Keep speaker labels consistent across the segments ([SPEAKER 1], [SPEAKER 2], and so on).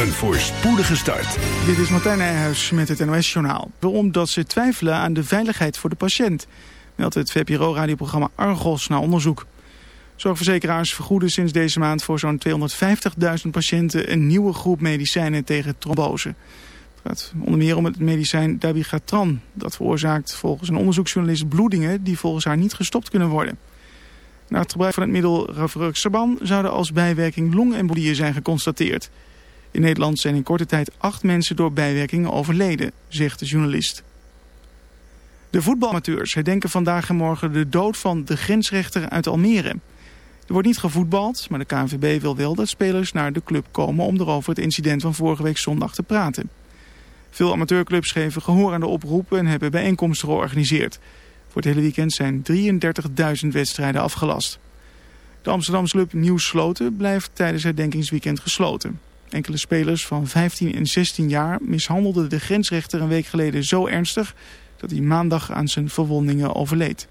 [SPEAKER 1] Een voorspoedige start.
[SPEAKER 2] Dit is Martijn Nijhuis met het NOS-journaal. Omdat ze twijfelen aan de veiligheid voor de patiënt. Meldt het VPRO-radioprogramma Argos naar onderzoek. Zorgverzekeraars vergoeden sinds deze maand voor zo'n 250.000 patiënten... een nieuwe groep medicijnen tegen trombose. Het gaat onder meer om het medicijn dabigatran. Dat veroorzaakt volgens een onderzoeksjournalist bloedingen... die volgens haar niet gestopt kunnen worden. Na het gebruik van het middel Ravaruxaban zouden als bijwerking longembolieën zijn geconstateerd. In Nederland zijn in korte tijd acht mensen door bijwerkingen overleden, zegt de journalist. De voetbalamateurs herdenken vandaag en morgen de dood van de grensrechter uit Almere. Er wordt niet gevoetbald, maar de KNVB wil wel dat spelers naar de club komen om erover het incident van vorige week zondag te praten. Veel amateurclubs geven gehoor aan de oproep en hebben bijeenkomsten georganiseerd. Voor het hele weekend zijn 33.000 wedstrijden afgelast. De Amsterdamse club Nieuw Sloten blijft tijdens het herdenkingsweekend gesloten. Enkele spelers van 15 en 16 jaar mishandelden de grensrechter een week geleden zo ernstig dat hij maandag aan zijn verwondingen overleed.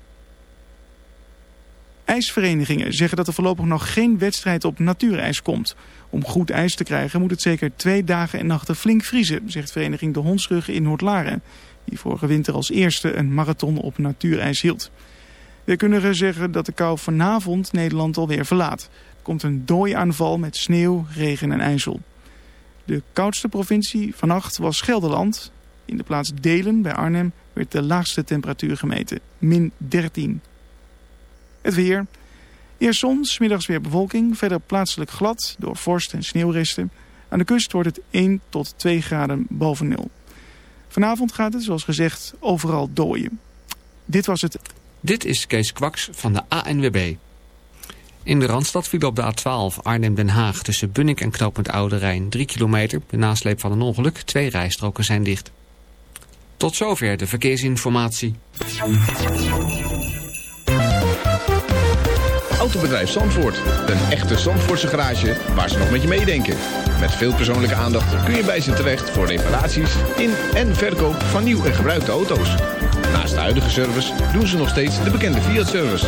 [SPEAKER 2] IJsverenigingen zeggen dat er voorlopig nog geen wedstrijd op natuurijs komt. Om goed ijs te krijgen moet het zeker twee dagen en nachten flink vriezen, zegt vereniging De Hondsruggen in Noordlaren die vorige winter als eerste een marathon op natuurijs hield. kunnen zeggen dat de kou vanavond Nederland alweer verlaat. Er komt een dooiaanval met sneeuw, regen en ijzel. De koudste provincie vannacht was Gelderland. In de plaats Delen bij Arnhem werd de laagste temperatuur gemeten, min 13. Het weer. Eerst zon, smiddags weer bewolking, verder plaatselijk glad door vorst en sneeuwresten. Aan de kust wordt het 1 tot 2 graden boven nul. Vanavond gaat het, zoals gezegd, overal dooien. Dit was het.
[SPEAKER 3] Dit is Kees Kwaks van de ANWB. In de Randstad viel op de A12 Arnhem-Den Haag tussen Bunnik en knooppunt Oude Rijn 3 kilometer. De nasleep van een ongeluk, twee rijstroken zijn dicht. Tot zover de verkeersinformatie.
[SPEAKER 4] Autobedrijf Zandvoort. Een echte Zandvoortse garage waar ze nog met je meedenken. Met veel persoonlijke aandacht kun je bij ze terecht voor reparaties in en verkoop van nieuw en gebruikte auto's. Naast de huidige service doen ze nog steeds de bekende Fiat-service.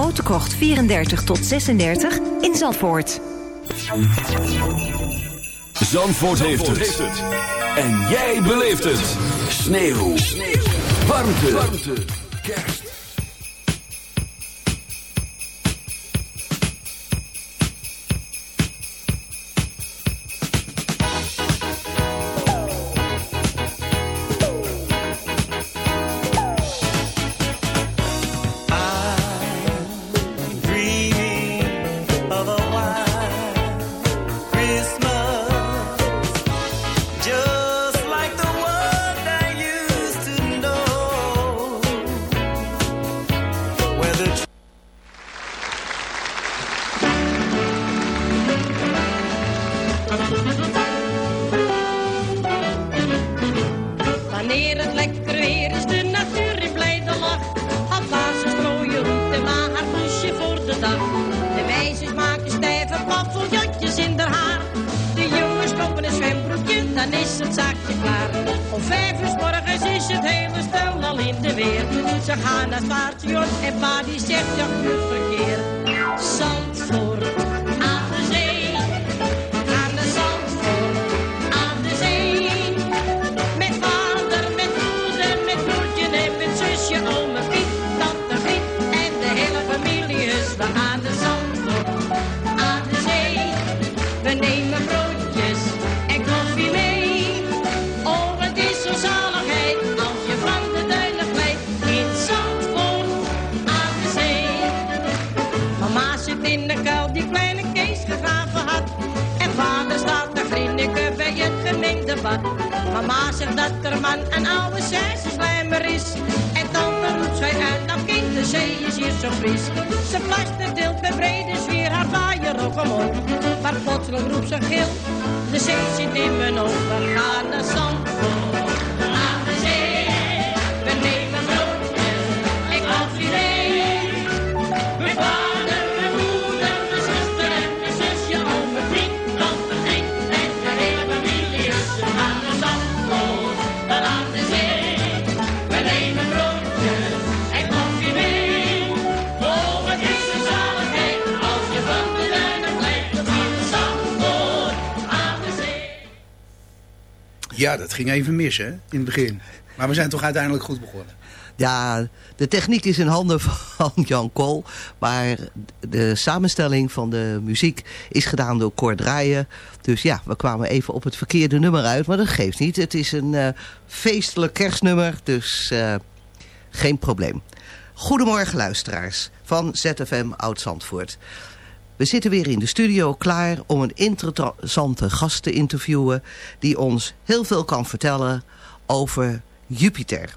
[SPEAKER 5] Krocht 34 tot 36 in Zandvoort.
[SPEAKER 1] Zandvoort, heeft, het. En jij beleeft het. Sneeuw. Sneeuw. Warmte. Warmte. Kerst.
[SPEAKER 6] Mama zegt dat er man een oude slijmer is. En tante roept zij uit, dat kind, de zee is hier zo fris. Ze fluistert deelt met brede sfeer haar vaaier op omhoog. Maar plotseling roept ze gil, de zee zit in mijn ogen. Gaan naar Zandvoort,
[SPEAKER 7] Ja, dat ging even mis hè, in het begin. Maar we zijn toch uiteindelijk goed begonnen.
[SPEAKER 8] Ja, de techniek is in handen van Jan Kool. Maar de samenstelling van de muziek is gedaan door Cor Draaien. Dus ja, we kwamen even op het verkeerde nummer uit. Maar dat geeft niet. Het is een eh, feestelijk kerstnummer. Dus eh, geen probleem. Goedemorgen luisteraars van ZFM Oud-Zandvoort. We zitten weer in de studio klaar om een interessante gast te interviewen... die ons heel veel kan vertellen over Jupiter.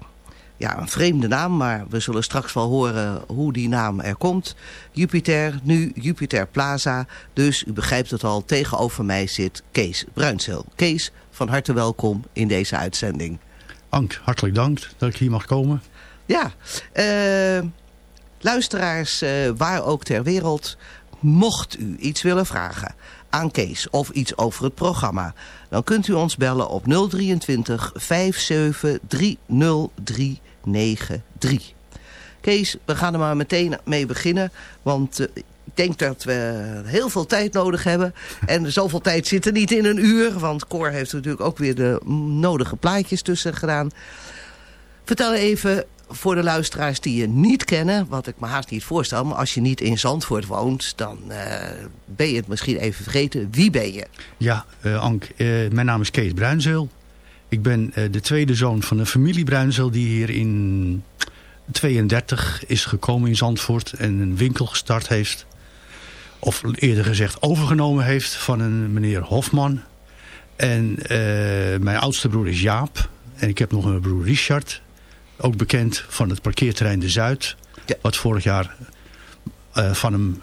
[SPEAKER 8] Ja, een vreemde naam, maar we zullen straks wel horen hoe die naam er komt. Jupiter, nu Jupiter Plaza. Dus u begrijpt het al, tegenover mij zit Kees Bruinzeel. Kees, van harte welkom in deze uitzending.
[SPEAKER 9] Ank, hartelijk dank dat ik hier mag komen.
[SPEAKER 8] Ja, eh, luisteraars, eh, waar ook ter wereld, mocht u iets willen vragen aan Kees of iets over het programma, dan kunt u ons bellen op 023 57 30393. Kees, we gaan er maar meteen mee beginnen, want eh, ik denk dat we heel veel tijd nodig hebben. En zoveel tijd zit er niet in een uur, want Cor heeft natuurlijk ook weer de nodige plaatjes tussen gedaan. Vertel even voor de luisteraars die je niet kennen, wat ik me haast niet voorstel, maar als je niet in Zandvoort woont, dan eh, ben je het misschien even vergeten. Wie ben je?
[SPEAKER 9] Ja, eh, Ank, eh, mijn naam is Kees Bruinzeel. Ik ben de tweede zoon van een familie Bruinzeel die hier in 32 is gekomen in Zandvoort en een winkel gestart heeft. Of eerder gezegd overgenomen heeft van een meneer Hofman. En mijn oudste broer is Jaap. En ik heb nog een broer Richard. Ook bekend van het parkeerterrein De Zuid.
[SPEAKER 8] Ja.
[SPEAKER 9] Wat vorig jaar eh, van hem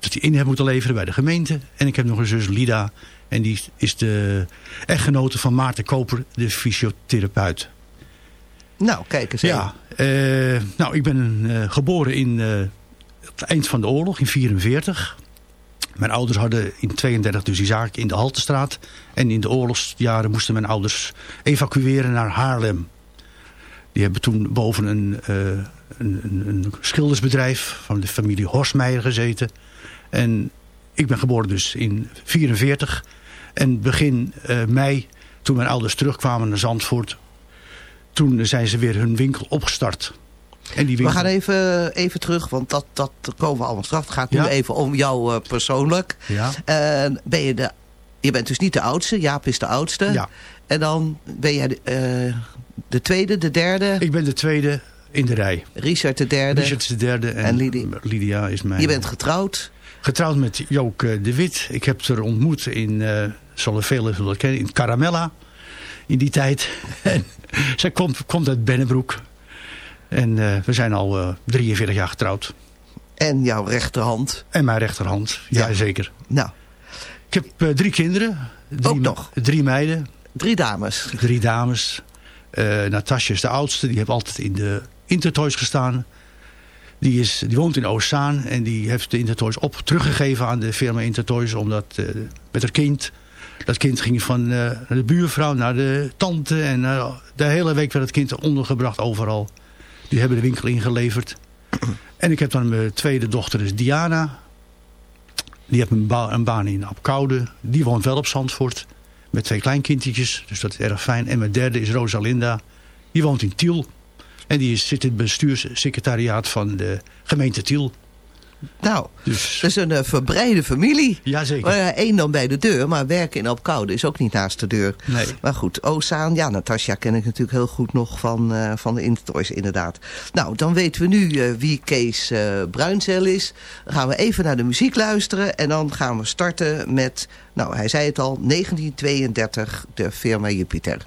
[SPEAKER 9] dat hij in heeft moeten leveren bij de gemeente. En ik heb nog een zus Lida. En die is de echtgenote van Maarten Koper, de fysiotherapeut.
[SPEAKER 8] Nou, kijk eens
[SPEAKER 9] Ja, eh, nou, ik ben geboren in het eind van de oorlog, in 44. Mijn ouders hadden in 32 dus die zaak in de Haltestraat. En in de oorlogsjaren moesten mijn ouders evacueren naar Haarlem. Die hebben toen boven een, eh, een, een, schildersbedrijf van de familie Horstmeijer gezeten. En ik ben geboren dus in 44. En begin eh, mei, toen mijn ouders terugkwamen naar Zandvoort... toen zijn ze weer hun winkel opgestart. En die
[SPEAKER 8] We
[SPEAKER 9] winkel...
[SPEAKER 8] gaan even, even terug, want dat, dat komen we allemaal straks. Het gaat nu
[SPEAKER 9] Ja.
[SPEAKER 8] even om jou eh, persoonlijk.
[SPEAKER 9] Ja.
[SPEAKER 8] Ben je, de, je bent dus niet de oudste, Jaap is de oudste.
[SPEAKER 9] Ja.
[SPEAKER 8] En dan ben jij de, de tweede, de derde,
[SPEAKER 9] Ik ben de tweede in de rij.
[SPEAKER 8] Richard de derde.
[SPEAKER 9] Richard de derde en,
[SPEAKER 8] En.
[SPEAKER 9] Lydia is mijn...
[SPEAKER 8] Je bent getrouwd.
[SPEAKER 9] Getrouwd met Jook eh, de Wit. Ik heb haar ontmoet in, eh zullen velen zullen kennen, in Caramella. In die tijd. en zij komt, komt uit Bennebroek. En eh, we zijn al eh 43 jaar getrouwd.
[SPEAKER 8] En jouw rechterhand.
[SPEAKER 9] En mijn rechterhand, ja,
[SPEAKER 8] Ja.
[SPEAKER 9] zeker.
[SPEAKER 8] Nou,
[SPEAKER 9] Ik heb eh, drie kinderen. Drie,
[SPEAKER 8] Ook nog?
[SPEAKER 9] Drie meiden,
[SPEAKER 8] drie dames.
[SPEAKER 9] drie dames. Eh Natasja is de oudste, die heeft altijd in de Intertoys gestaan. Die, is, die woont in Oostzaan en die heeft de Intertoys op teruggegeven aan de firma Intertoys. Omdat eh, met haar kind, dat kind ging van eh, de buurvrouw naar de tante. En de hele week werd het kind ondergebracht overal. Die hebben de winkel ingeleverd. En ik heb dan mijn tweede dochter, is Diana. Die heeft een baan in Apkoude. Die woont wel op Zandvoort. Met twee kleinkindjes, dus dat is erg fijn. En mijn derde is Rosalinda. Die woont in Tiel. En die zit in het bestuurssecretariaat van de gemeente Tiel.
[SPEAKER 8] Nou,
[SPEAKER 9] Dus
[SPEAKER 8] dat is een eh, verbreide familie.
[SPEAKER 9] Jazeker.
[SPEAKER 8] Één dan bij de deur, maar werken in Opkoude is ook niet naast de deur.
[SPEAKER 9] Nee.
[SPEAKER 8] Maar goed, Ozaan, ja, Natasja ken ik natuurlijk heel goed nog van, eh, van de Intertoys inderdaad. Nou, dan weten we nu eh, wie Kees eh Bruinzeel is. Dan gaan we even naar de muziek luisteren en dan gaan we starten met, nou hij zei het al, 1932, de firma Jupiter.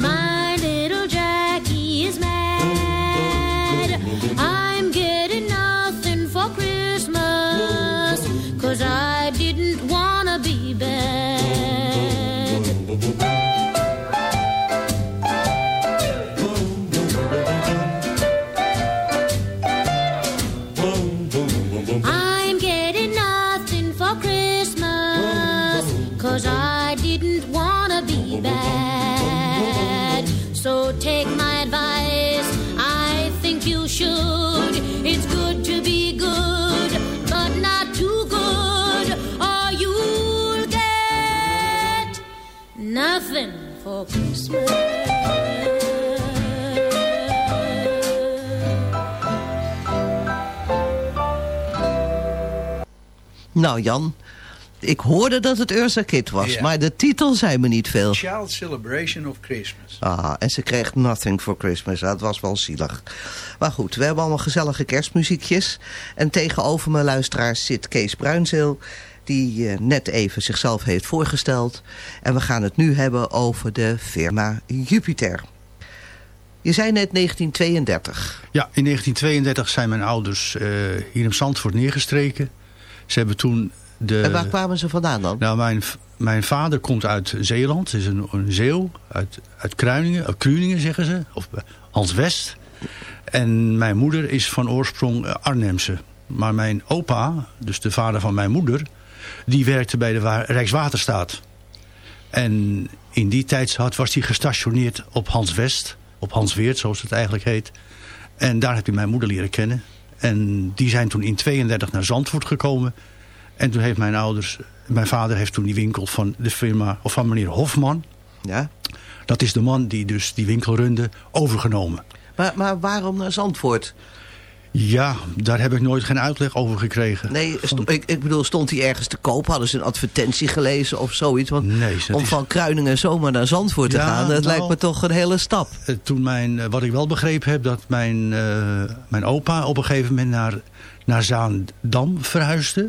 [SPEAKER 10] My
[SPEAKER 8] Nou Jan, ik hoorde dat het Ursa Kid was, maar de titel zei me niet veel.
[SPEAKER 7] Child Celebration of Christmas.
[SPEAKER 8] Ah, en ze kreeg Nothing for Christmas. Dat was wel zielig. Maar goed, we hebben allemaal gezellige kerstmuziekjes. En tegenover mijn luisteraars zit Kees Bruinzeel... die eh, net even zichzelf heeft voorgesteld. En we gaan het nu hebben over de firma Jupiter. Je zei net 1932.
[SPEAKER 9] Ja, in 1932 zijn mijn ouders eh, hier in Zandvoort neergestreken. Ze hebben toen de...
[SPEAKER 8] en waar kwamen ze vandaan dan?
[SPEAKER 9] Nou, mijn, mijn vader komt uit Zeeland. Is een, een zeeuw. Uit, uit Kruiningen. Uit Kruiningen zeggen ze. Of eh, Hans West. En mijn moeder is van oorsprong Arnhemse. Maar mijn opa, dus de vader van mijn moeder... die werkte bij de Wa- Rijkswaterstaat. En in die tijd was hij gestationeerd op Hans West. Op Hans Weert, zoals het eigenlijk heet. En daar heb ik mijn moeder leren kennen. En die zijn toen in 32 naar Zandvoort gekomen. En toen heeft mijn ouders, mijn vader heeft toen die winkel van de firma, of van meneer Hofman.
[SPEAKER 8] Ja.
[SPEAKER 9] Dat is de man die dus die winkel runde, overgenomen.
[SPEAKER 8] Maar, maar waarom naar Zandvoort?
[SPEAKER 9] Ja, daar heb ik nooit geen uitleg over gekregen.
[SPEAKER 8] Nee, ik, ik bedoel, stond hij ergens te koop? Hadden ze een advertentie gelezen of zoiets? Want
[SPEAKER 9] Nee,
[SPEAKER 8] om
[SPEAKER 9] is-
[SPEAKER 8] van Kruiningen zomaar naar Zandvoort te
[SPEAKER 9] Ja,
[SPEAKER 8] gaan, dat
[SPEAKER 9] nou-
[SPEAKER 8] lijkt me toch een hele stap.
[SPEAKER 9] Eh, Toen mijn, eh, wat ik wel begrepen heb, dat mijn, eh, mijn opa op een gegeven moment naar, naar Zaandam verhuisde.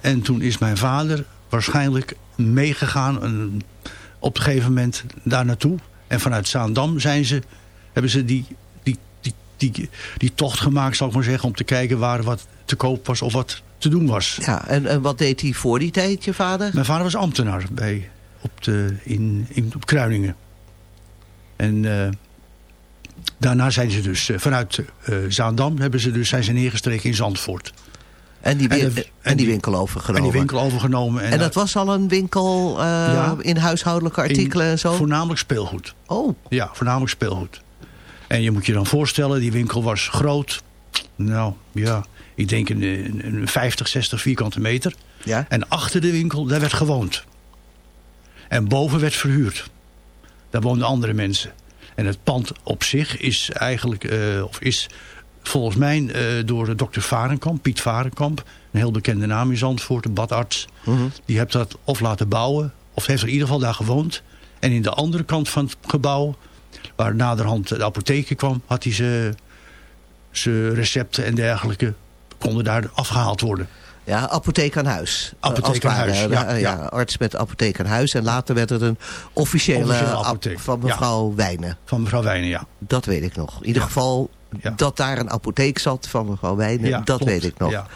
[SPEAKER 9] En toen is mijn vader waarschijnlijk meegegaan op een gegeven moment daar naartoe. En vanuit Zaandam zijn ze, hebben ze die, die, die, tocht gemaakt, zal ik maar zeggen, om te kijken waar wat te koop was of wat te doen was.
[SPEAKER 8] Ja, en, en wat deed hij voor die tijd, je vader?
[SPEAKER 9] Mijn vader was ambtenaar bij, op, de, in, in, op Kruiningen. En eh, daarna zijn ze dus eh, vanuit eh, Zaandam hebben ze dus, zijn ze neergestreken in Zandvoort.
[SPEAKER 8] En die,
[SPEAKER 9] En de-
[SPEAKER 8] en die winkel overgenomen.
[SPEAKER 9] En die winkel overgenomen.
[SPEAKER 8] En dat was al een winkel
[SPEAKER 9] Ja.
[SPEAKER 8] in huishoudelijke artikelen
[SPEAKER 9] in
[SPEAKER 8] en zo?
[SPEAKER 9] Voornamelijk speelgoed.
[SPEAKER 8] Oh,
[SPEAKER 9] Ja, voornamelijk speelgoed. En je moet je dan voorstellen, die winkel was groot. Nou, ja, ik denk een, een, een 50, 60 vierkante meter.
[SPEAKER 8] ja.
[SPEAKER 9] En achter de winkel, daar werd gewoond. En boven werd verhuurd. Daar woonden andere mensen. En het pand op zich is eigenlijk, eh, of is volgens mij eh, door dokter Varenkamp, Piet Varenkamp, een heel bekende naam in Zandvoort, een badarts.
[SPEAKER 8] Mhm.
[SPEAKER 9] Die heeft dat of laten bouwen, of heeft er in ieder geval daar gewoond. En in de andere kant van het gebouw, waar naderhand de apotheker kwam, had hij ze- zijn recepten en dergelijke, konden daar afgehaald worden.
[SPEAKER 8] Ja, apotheek aan huis.
[SPEAKER 9] Apotheek aan huis,
[SPEAKER 8] Ja,
[SPEAKER 9] ja,
[SPEAKER 8] ja, arts met apotheek aan huis. En later werd het een officiële,
[SPEAKER 9] Officiële
[SPEAKER 8] ap-
[SPEAKER 9] apotheek,
[SPEAKER 8] van
[SPEAKER 9] ja.
[SPEAKER 8] mevrouw Wijnen.
[SPEAKER 9] Van mevrouw Wijnen, ja.
[SPEAKER 8] Dat weet ik nog. In ieder geval dat daar een apotheek zat van mevrouw Wijnen. dat
[SPEAKER 9] klopt.
[SPEAKER 8] weet ik nog.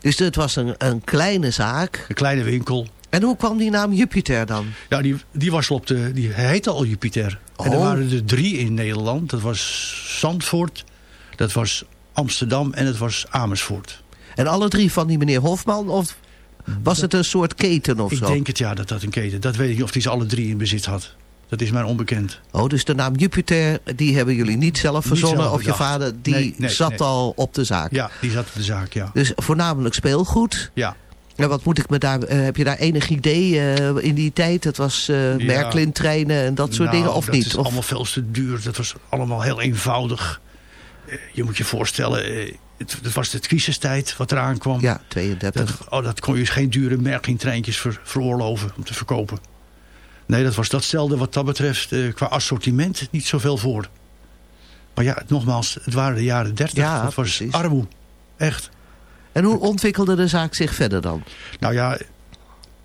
[SPEAKER 8] Dus het was een, een kleine zaak.
[SPEAKER 9] Een kleine winkel.
[SPEAKER 8] En hoe kwam die naam Jupiter dan?
[SPEAKER 9] Ja, die, die was op de. Die heette al Jupiter. En er
[SPEAKER 8] Oh.
[SPEAKER 9] waren er drie in Nederland. Dat was Zandvoort, dat was Amsterdam en het was Amersfoort.
[SPEAKER 8] En alle drie van die meneer Hofman? Of was het een soort keten of
[SPEAKER 9] Ik
[SPEAKER 8] zo?
[SPEAKER 9] denk het ja, dat dat een keten. Dat weet ik niet of hij ze alle drie in bezit had. Dat is mij onbekend.
[SPEAKER 8] Oh, dus de naam Jupiter, die hebben jullie niet zelf
[SPEAKER 9] Niet
[SPEAKER 8] verzonnen?
[SPEAKER 9] zelf
[SPEAKER 8] of je vader, die
[SPEAKER 9] Nee, nee,
[SPEAKER 8] zat
[SPEAKER 9] nee.
[SPEAKER 8] al op de zaak?
[SPEAKER 9] Ja, die zat op de zaak, ja.
[SPEAKER 8] Dus voornamelijk speelgoed.
[SPEAKER 9] Ja,
[SPEAKER 8] En wat moet ik me daar, eh, heb je daar enig idee eh, in die tijd? Het was eh
[SPEAKER 9] Ja.
[SPEAKER 8] Merklin-treinen en dat soort
[SPEAKER 9] Nou,
[SPEAKER 8] dingen, of
[SPEAKER 9] dat
[SPEAKER 8] niet?
[SPEAKER 9] is
[SPEAKER 8] Of,
[SPEAKER 9] allemaal veel te duur. Dat was allemaal heel eenvoudig. Je moet je voorstellen, het, het was de crisistijd wat eraan kwam.
[SPEAKER 8] ja, 32.
[SPEAKER 9] Dat, oh, dat kon je geen dure Merklin-treintjes ver, veroorloven om te verkopen. Nee, dat was datzelfde wat dat betreft eh, qua assortiment niet zoveel voor. Maar ja, nogmaals, het waren de jaren 30.
[SPEAKER 8] Ja,
[SPEAKER 9] dat was
[SPEAKER 8] precies.
[SPEAKER 9] armoe. Echt.
[SPEAKER 8] En hoe ontwikkelde de zaak zich verder dan?
[SPEAKER 9] Nou ja,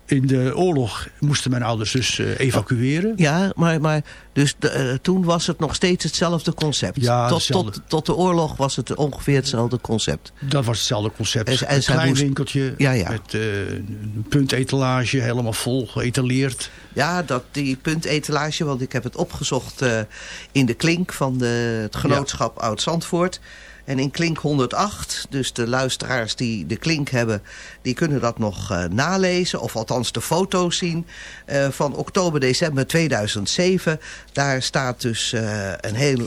[SPEAKER 9] in de oorlog moesten mijn ouders dus eh, evacueren.
[SPEAKER 8] Ja, maar, maar dus de, eh, toen was het nog steeds hetzelfde concept.
[SPEAKER 9] Ja,
[SPEAKER 8] tot,
[SPEAKER 9] hetzelfde.
[SPEAKER 8] tot, tot de oorlog was het ongeveer hetzelfde concept.
[SPEAKER 9] Dat was hetzelfde concept.
[SPEAKER 8] En- en
[SPEAKER 9] een klein
[SPEAKER 8] moest-
[SPEAKER 9] winkeltje
[SPEAKER 8] Ja, ja.
[SPEAKER 9] met eh, een puntetalage, helemaal vol geëtaleerd.
[SPEAKER 8] Ja, dat, die puntetalage, want ik heb het opgezocht in de klink van de, het genootschap Oud-Zandvoort. En in klink 108, dus de luisteraars die de klink hebben, die kunnen dat nog eh, nalezen. Of althans de foto's zien eh, van oktober, december 2007. Daar staat dus eh, een heel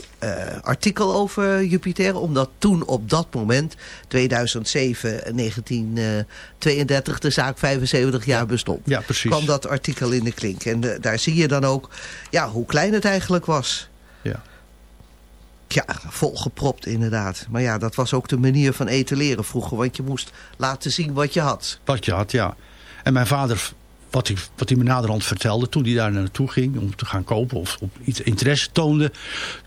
[SPEAKER 8] artikel over Jupiter. Omdat toen op dat moment, 2007, 1932, de zaak 75 jaar bestond
[SPEAKER 9] Ja, precies.
[SPEAKER 8] kwam dat artikel in de klink. En daar zie je dan ook ja, hoe klein het eigenlijk was.
[SPEAKER 9] Ja.
[SPEAKER 8] Volgepropt inderdaad. Maar ja, dat was ook de manier van etaleren vroeger. Want je moest laten zien wat je had.
[SPEAKER 9] Wat je had, ja. En mijn vader, wat hij, wat hij me naderhand vertelde... toen hij daar naartoe ging om te gaan kopen of op iets interesse toonde...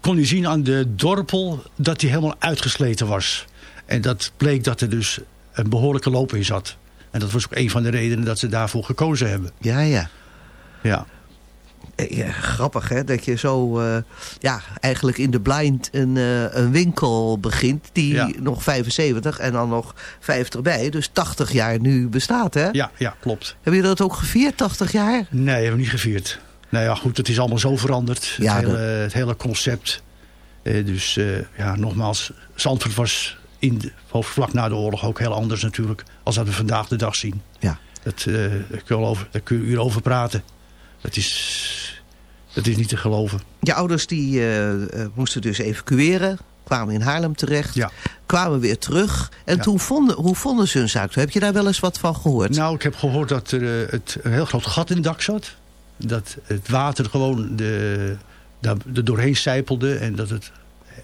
[SPEAKER 9] kon hij zien aan de dorpel dat hij helemaal uitgesleten was. En dat bleek dat er dus een behoorlijke loop in zat. En dat was ook een van de redenen dat ze daarvoor gekozen hebben.
[SPEAKER 8] Ja, ja.
[SPEAKER 9] Ja,
[SPEAKER 8] ja grappig hè, dat je zo eh, ja, eigenlijk in de blind een, eh, een winkel begint... die
[SPEAKER 9] Ja.
[SPEAKER 8] nog 75 en dan nog 50 bij. Dus 80 jaar nu bestaat hè.
[SPEAKER 9] ja, ja klopt.
[SPEAKER 8] Heb je dat ook gevierd, 80 jaar?
[SPEAKER 9] Nee, hebben we niet gevierd. Nou ja, goed, het is allemaal zo veranderd.
[SPEAKER 8] Ja,
[SPEAKER 9] het, hele, het hele concept. Eh, dus eh, ja, nogmaals, Zandvoort was in de, vlak na de oorlog ook heel anders natuurlijk. Als dat we vandaag de dag zien.
[SPEAKER 8] Ja.
[SPEAKER 9] Dat, eh, daar, kun je uren over praten. Dat is, dat is niet te geloven.
[SPEAKER 8] Je ouders die eh, eh, moesten dus evacueren, kwamen in Haarlem terecht,
[SPEAKER 9] Ja.
[SPEAKER 8] kwamen weer terug. En
[SPEAKER 9] Ja.
[SPEAKER 8] toen vonden, hoe vonden ze hun zaak? Heb je daar wel eens wat van gehoord?
[SPEAKER 9] Nou, ik heb gehoord dat er eh, het, een heel groot gat in het dak zat. Dat het water gewoon de, daar, er doorheen sijpelde. En dat het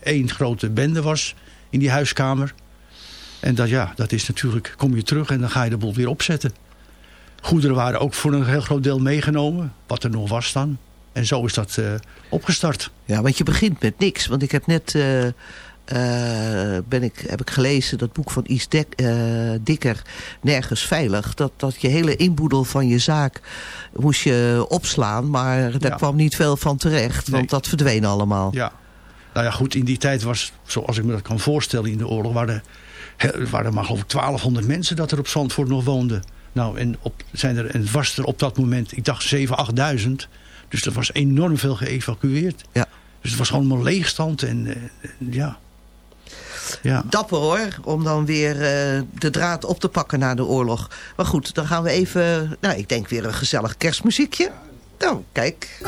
[SPEAKER 9] één grote bende was in die huiskamer. En dat, ja, dat is natuurlijk, kom je terug en dan ga je de boel weer opzetten. Goederen waren ook voor een heel groot deel meegenomen. Wat er nog was dan. En zo is dat eh, opgestart.
[SPEAKER 8] Ja, want je begint met niks. Want ik heb net eh, eh, ben ik, heb ik gelezen dat boek van Is Dek, Dikker, Nergens Veilig. Dat, dat je hele inboedel van je zaak moest je opslaan. Maar daar
[SPEAKER 9] Ja.
[SPEAKER 8] kwam niet veel van terecht. Want
[SPEAKER 9] Nee.
[SPEAKER 8] dat verdween allemaal.
[SPEAKER 9] Ja. Nou ja, goed, in die tijd was, zoals ik me dat kan voorstellen in de oorlog... waren er, waren er maar geloof ik 1200 mensen dat er op Zandvoort nog woonden. Nou, en, op, zijn er, en was er op dat moment, ik dacht 7, 8000. Dus er was enorm veel geëvacueerd.
[SPEAKER 8] Ja.
[SPEAKER 9] Dus het was allemaal leegstand en eh, ja... Ja.
[SPEAKER 8] Dapper hoor, om dan weer eh, de draad op te pakken na de oorlog. Maar goed, dan gaan we even, nou ik denk weer een gezellig kerstmuziekje. Nou, kijk.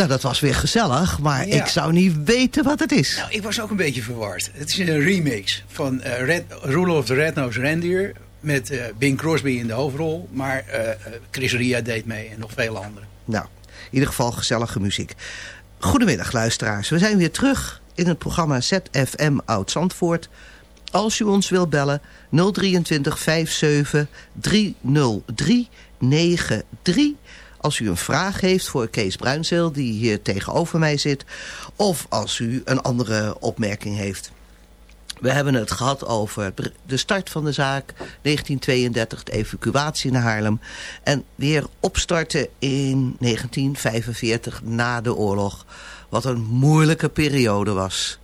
[SPEAKER 8] Nou, dat was weer gezellig, maar
[SPEAKER 7] Ja.
[SPEAKER 8] ik zou niet weten wat het is.
[SPEAKER 7] Nou, ik was ook een beetje verward. Het is een remix van eh Red, Rudolph the Red-Nosed Reindeer... met eh, Bing Crosby in de hoofdrol. Maar eh, Chris Ria deed mee en nog vele anderen.
[SPEAKER 8] Nou, in ieder geval gezellige muziek. Goedemiddag luisteraars, we zijn weer terug in het programma ZFM Oud-Zandvoort. Als u ons wilt bellen 023 57 303 93. Als u een vraag heeft voor Kees Bruinzeel die hier tegenover mij zit. Of als u een andere opmerking heeft. We hebben het gehad over de start van de zaak, 1932, de evacuatie naar Haarlem. En weer opstarten in 1945 na de oorlog. Wat een moeilijke periode was.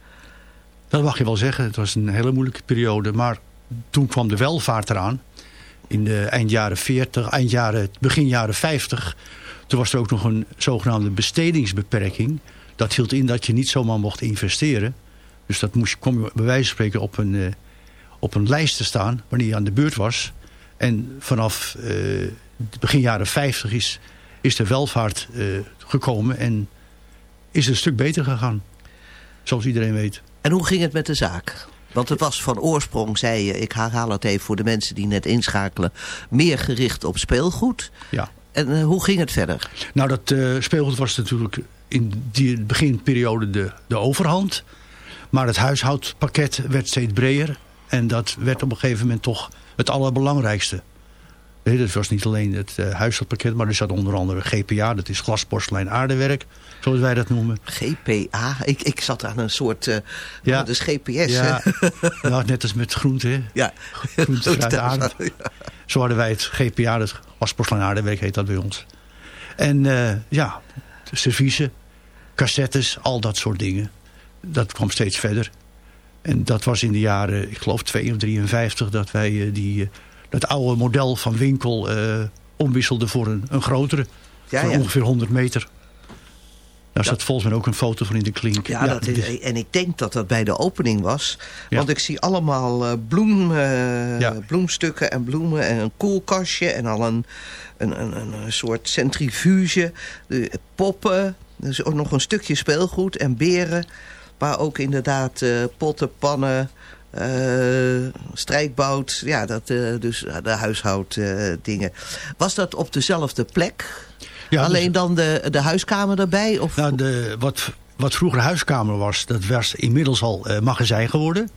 [SPEAKER 9] Dat mag je wel zeggen. Het was een hele moeilijke periode. Maar toen kwam de welvaart eraan. In de eind jaren 40, eind jaren, begin jaren 50. Toen was er ook nog een zogenaamde bestedingsbeperking. Dat hield in dat je niet zomaar mocht investeren. Dus dat moest, je bij wijze van spreken op een, eh, op een lijst te staan wanneer je aan de beurt was. En vanaf eh, begin jaren 50 is, is de welvaart eh, gekomen en is het een stuk beter gegaan. Zoals iedereen weet.
[SPEAKER 8] En hoe ging het met de zaak? Want het was van oorsprong, zei je, ik herhaal het even voor de mensen die net inschakelen, meer gericht op speelgoed.
[SPEAKER 9] Ja.
[SPEAKER 8] En eh, hoe ging het verder?
[SPEAKER 9] Nou, dat eh, speelgoed was natuurlijk in die beginperiode de, de overhand. Maar het huishoudpakket werd steeds breder. En dat werd op een gegeven moment toch het allerbelangrijkste. Nee, dat was niet alleen het huishoudpakket, maar er zat onder andere GPA. Dat is glas, porselein, aardewerk, zoals wij dat noemen.
[SPEAKER 8] GPA? Ik, ik zat aan een soort, eh
[SPEAKER 9] Ja.
[SPEAKER 8] ja. dus GPS.
[SPEAKER 9] Ja,
[SPEAKER 8] hè?
[SPEAKER 9] ja, net als met groente.
[SPEAKER 8] Ja.
[SPEAKER 9] Groente, fruit, aarde. Zo hadden wij het GPA, dat glas, porselein, aardewerk heet dat bij ons. En eh, ja, serviezen, cassettes, al dat soort dingen. Dat kwam steeds verder. En dat was in de jaren, ik geloof 2 of 53, dat wij die, dat oude model van winkel eh, omwisselden voor een, een grotere.
[SPEAKER 8] Ja,
[SPEAKER 9] van
[SPEAKER 8] ja.
[SPEAKER 9] ongeveer 100 meter. Daar staat volgens mij ook een foto van in de klink.
[SPEAKER 8] Ja, dat is, en ik denk dat dat bij de opening was.
[SPEAKER 9] Ja.
[SPEAKER 8] Want ik zie allemaal eh, bloem, eh,
[SPEAKER 9] Ja.
[SPEAKER 8] bloemstukken en bloemen en een koelkastje en al een, een, een, een, soort centrifuge, de, poppen, dus ook nog een stukje speelgoed en beren. Maar ook inderdaad eh, potten, pannen, eh, strijkbout, ja, dat, eh, dus eh, de huishouddingen. Was dat op dezelfde plek?
[SPEAKER 9] Ja, dus-
[SPEAKER 8] Alleen dan de, de huiskamer erbij? Of,
[SPEAKER 9] Nou, de, wat, wat vroeger huiskamer was, dat was inmiddels al magazijn geworden.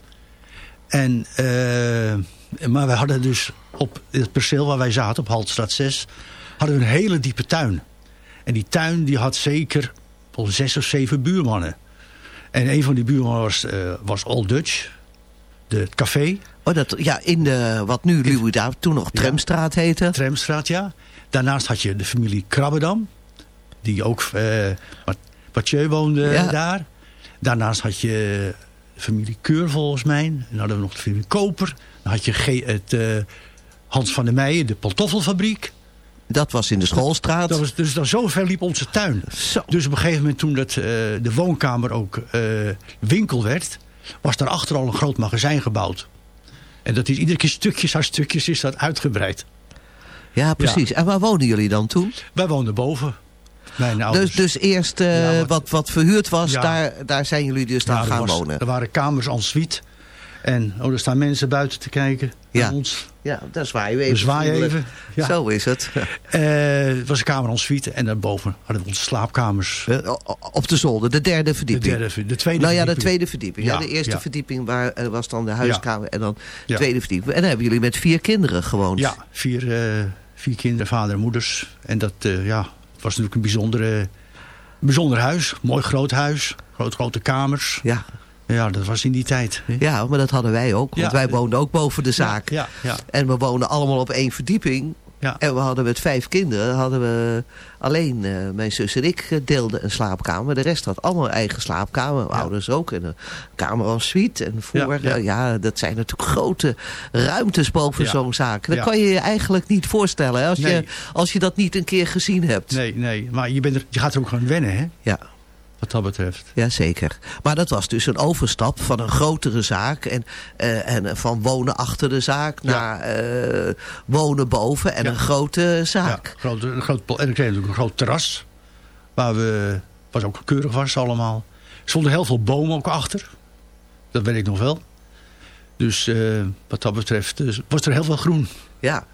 [SPEAKER 9] En, maar we hadden dus op het perceel waar wij zaten, op Haltstraat 6, hadden we een hele diepe tuin. En die tuin die had zeker zes of zeven buurmannen. En een van die buurmannen was, eh, was Old Dutch, de, het café.
[SPEAKER 8] Oh, dat, ja, in de, wat nu Louis David, toen nog Tramstraat heette.
[SPEAKER 9] Tramstraat, ja. Daarnaast had je de familie Krabbedam. Die ook, eh Mat- Mathieu woonde
[SPEAKER 8] Ja.
[SPEAKER 9] daar. Daarnaast had je de familie Keur volgens mij. En dan hadden we nog de familie Koper. Dan had je G- het, eh, Hans van der Meijen, de pantoffelfabriek.
[SPEAKER 8] Dat was in de schoolstraat.
[SPEAKER 9] Dat was, dus dan zo ver liep onze tuin.
[SPEAKER 8] Zo.
[SPEAKER 9] Dus op een gegeven moment toen dat, eh, de woonkamer ook eh, winkel werd... was daarachter al een groot magazijn gebouwd. En dat is iedere keer stukjes aan stukjes is dat uitgebreid.
[SPEAKER 8] Ja, precies. En waar woonden jullie dan toen?
[SPEAKER 9] Wij woonden boven. Mijn ouders.
[SPEAKER 8] Dus, dus eerst eh,
[SPEAKER 9] Ja, wat-
[SPEAKER 8] wat, wat verhuurd was,
[SPEAKER 9] Ja.
[SPEAKER 8] daar, daar zijn jullie dus dan gaan
[SPEAKER 9] was-
[SPEAKER 8] wonen.
[SPEAKER 9] Er waren kamers en suite. En oh, er staan mensen buiten te kijken
[SPEAKER 8] Ja.
[SPEAKER 9] naar ons.
[SPEAKER 8] Ja, daar zwaaien we even.
[SPEAKER 9] We zwaaien even. Ja.
[SPEAKER 8] Zo is het.
[SPEAKER 9] Eh, het was een kamer en suite. En daarboven hadden we onze slaapkamers.
[SPEAKER 8] Eh, Op de zolder, de derde
[SPEAKER 9] De,
[SPEAKER 8] verdieping.
[SPEAKER 9] derde, de tweede
[SPEAKER 8] nou ja, de
[SPEAKER 9] verdieping.
[SPEAKER 8] tweede verdieping. Ja,
[SPEAKER 9] Ja,
[SPEAKER 8] de eerste verdieping waar, eh, was dan de huiskamer en dan de tweede verdieping. En dan hebben jullie met vier kinderen gewoond.
[SPEAKER 9] Ja, vier, vier kinderen, vader en moeders. En dat ja, was natuurlijk een bijzondere, bijzonder huis. Mooi groot huis. Groot, grote kamers.
[SPEAKER 8] Ja.
[SPEAKER 9] Ja, dat was in die tijd. hè.
[SPEAKER 8] Ja, maar dat hadden wij ook. Want
[SPEAKER 9] Ja.
[SPEAKER 8] wij woonden ook boven de zaak.
[SPEAKER 9] Ja, ja.
[SPEAKER 8] En we woonden allemaal op één verdieping.
[SPEAKER 9] Ja.
[SPEAKER 8] En we hadden met vijf kinderen, hadden we alleen eh, mijn zus en ik eh, deelden een slaapkamer. De rest had allemaal eigen slaapkamer. Mijn ouders ook. En een kamer en suite. En voor,
[SPEAKER 9] Ja,
[SPEAKER 8] ja, dat zijn natuurlijk grote ruimtes boven zo'n zaak. Dat kan je je eigenlijk niet voorstellen. Hè, als, je, als je dat niet een keer gezien hebt.
[SPEAKER 9] Nee, nee. Maar je, bent er, je gaat er ook gaan wennen, hè?
[SPEAKER 8] Ja.
[SPEAKER 9] Wat dat betreft.
[SPEAKER 8] Ja, zeker. Maar dat was dus een overstap van een grotere zaak. En, eh, en van wonen achter de zaak
[SPEAKER 9] Ja.
[SPEAKER 8] naar eh, wonen boven en
[SPEAKER 9] Ja.
[SPEAKER 8] een grote zaak.
[SPEAKER 9] Ja, groot, een groot, en dan kreeg natuurlijk een groot terras. Waar we, wat ook keurig was allemaal. Er stonden heel veel bomen ook achter. Dat weet ik nog wel. Dus eh, wat dat betreft dus was er heel veel groen.
[SPEAKER 8] Ja.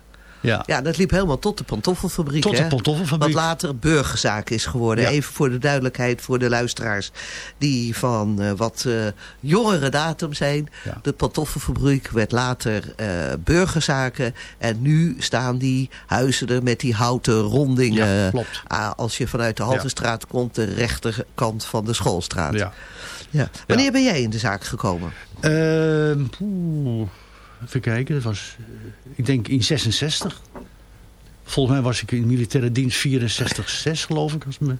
[SPEAKER 9] Ja.
[SPEAKER 8] Ja, dat liep helemaal tot de pantoffelfabriek.
[SPEAKER 9] Tot de
[SPEAKER 8] hè?
[SPEAKER 9] pantoffelfabriek.
[SPEAKER 8] Wat later burgerzaak is geworden.
[SPEAKER 9] Ja.
[SPEAKER 8] Even voor de duidelijkheid voor de luisteraars. Die van eh, wat eh, jongere datum zijn.
[SPEAKER 9] Ja.
[SPEAKER 8] De pantoffelfabriek werd later eh, burgerzaken. En nu staan die huizen er met die houten rondingen.
[SPEAKER 9] Ja, klopt.
[SPEAKER 8] Ah, als je vanuit de Haltestraat komt. De rechterkant van de schoolstraat.
[SPEAKER 9] Ja.
[SPEAKER 8] Ja. Wanneer ben jij in de zaak gekomen?
[SPEAKER 9] Oeh, even kijken, dat was, eh, ik denk in 66. Volgens mij was ik in militaire dienst 64, 6 geloof ik, was mijn,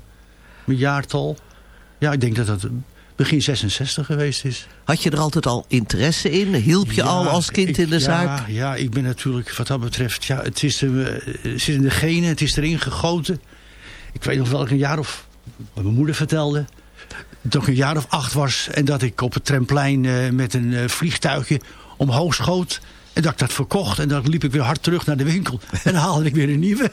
[SPEAKER 9] mijn jaartal. Ja, ik denk dat dat begin 66 geweest is.
[SPEAKER 8] Had je er altijd al interesse in? Hielp je
[SPEAKER 9] Ja,
[SPEAKER 8] al als kind
[SPEAKER 9] ik-
[SPEAKER 8] in de
[SPEAKER 9] ja,
[SPEAKER 8] zaak?
[SPEAKER 9] Ja, ik ben natuurlijk wat dat betreft... Ja, het, is, eh, het zit in de genen, het is erin gegoten. Ik weet nog wel ik een jaar of... Wat mijn moeder vertelde... Dat ik een jaar of acht was en dat ik op het tramplein eh, met een eh, vliegtuigje omhoog schoot. En dat ik dat verkocht. En dan liep ik weer hard terug naar de winkel. En dan haalde ik weer een nieuwe.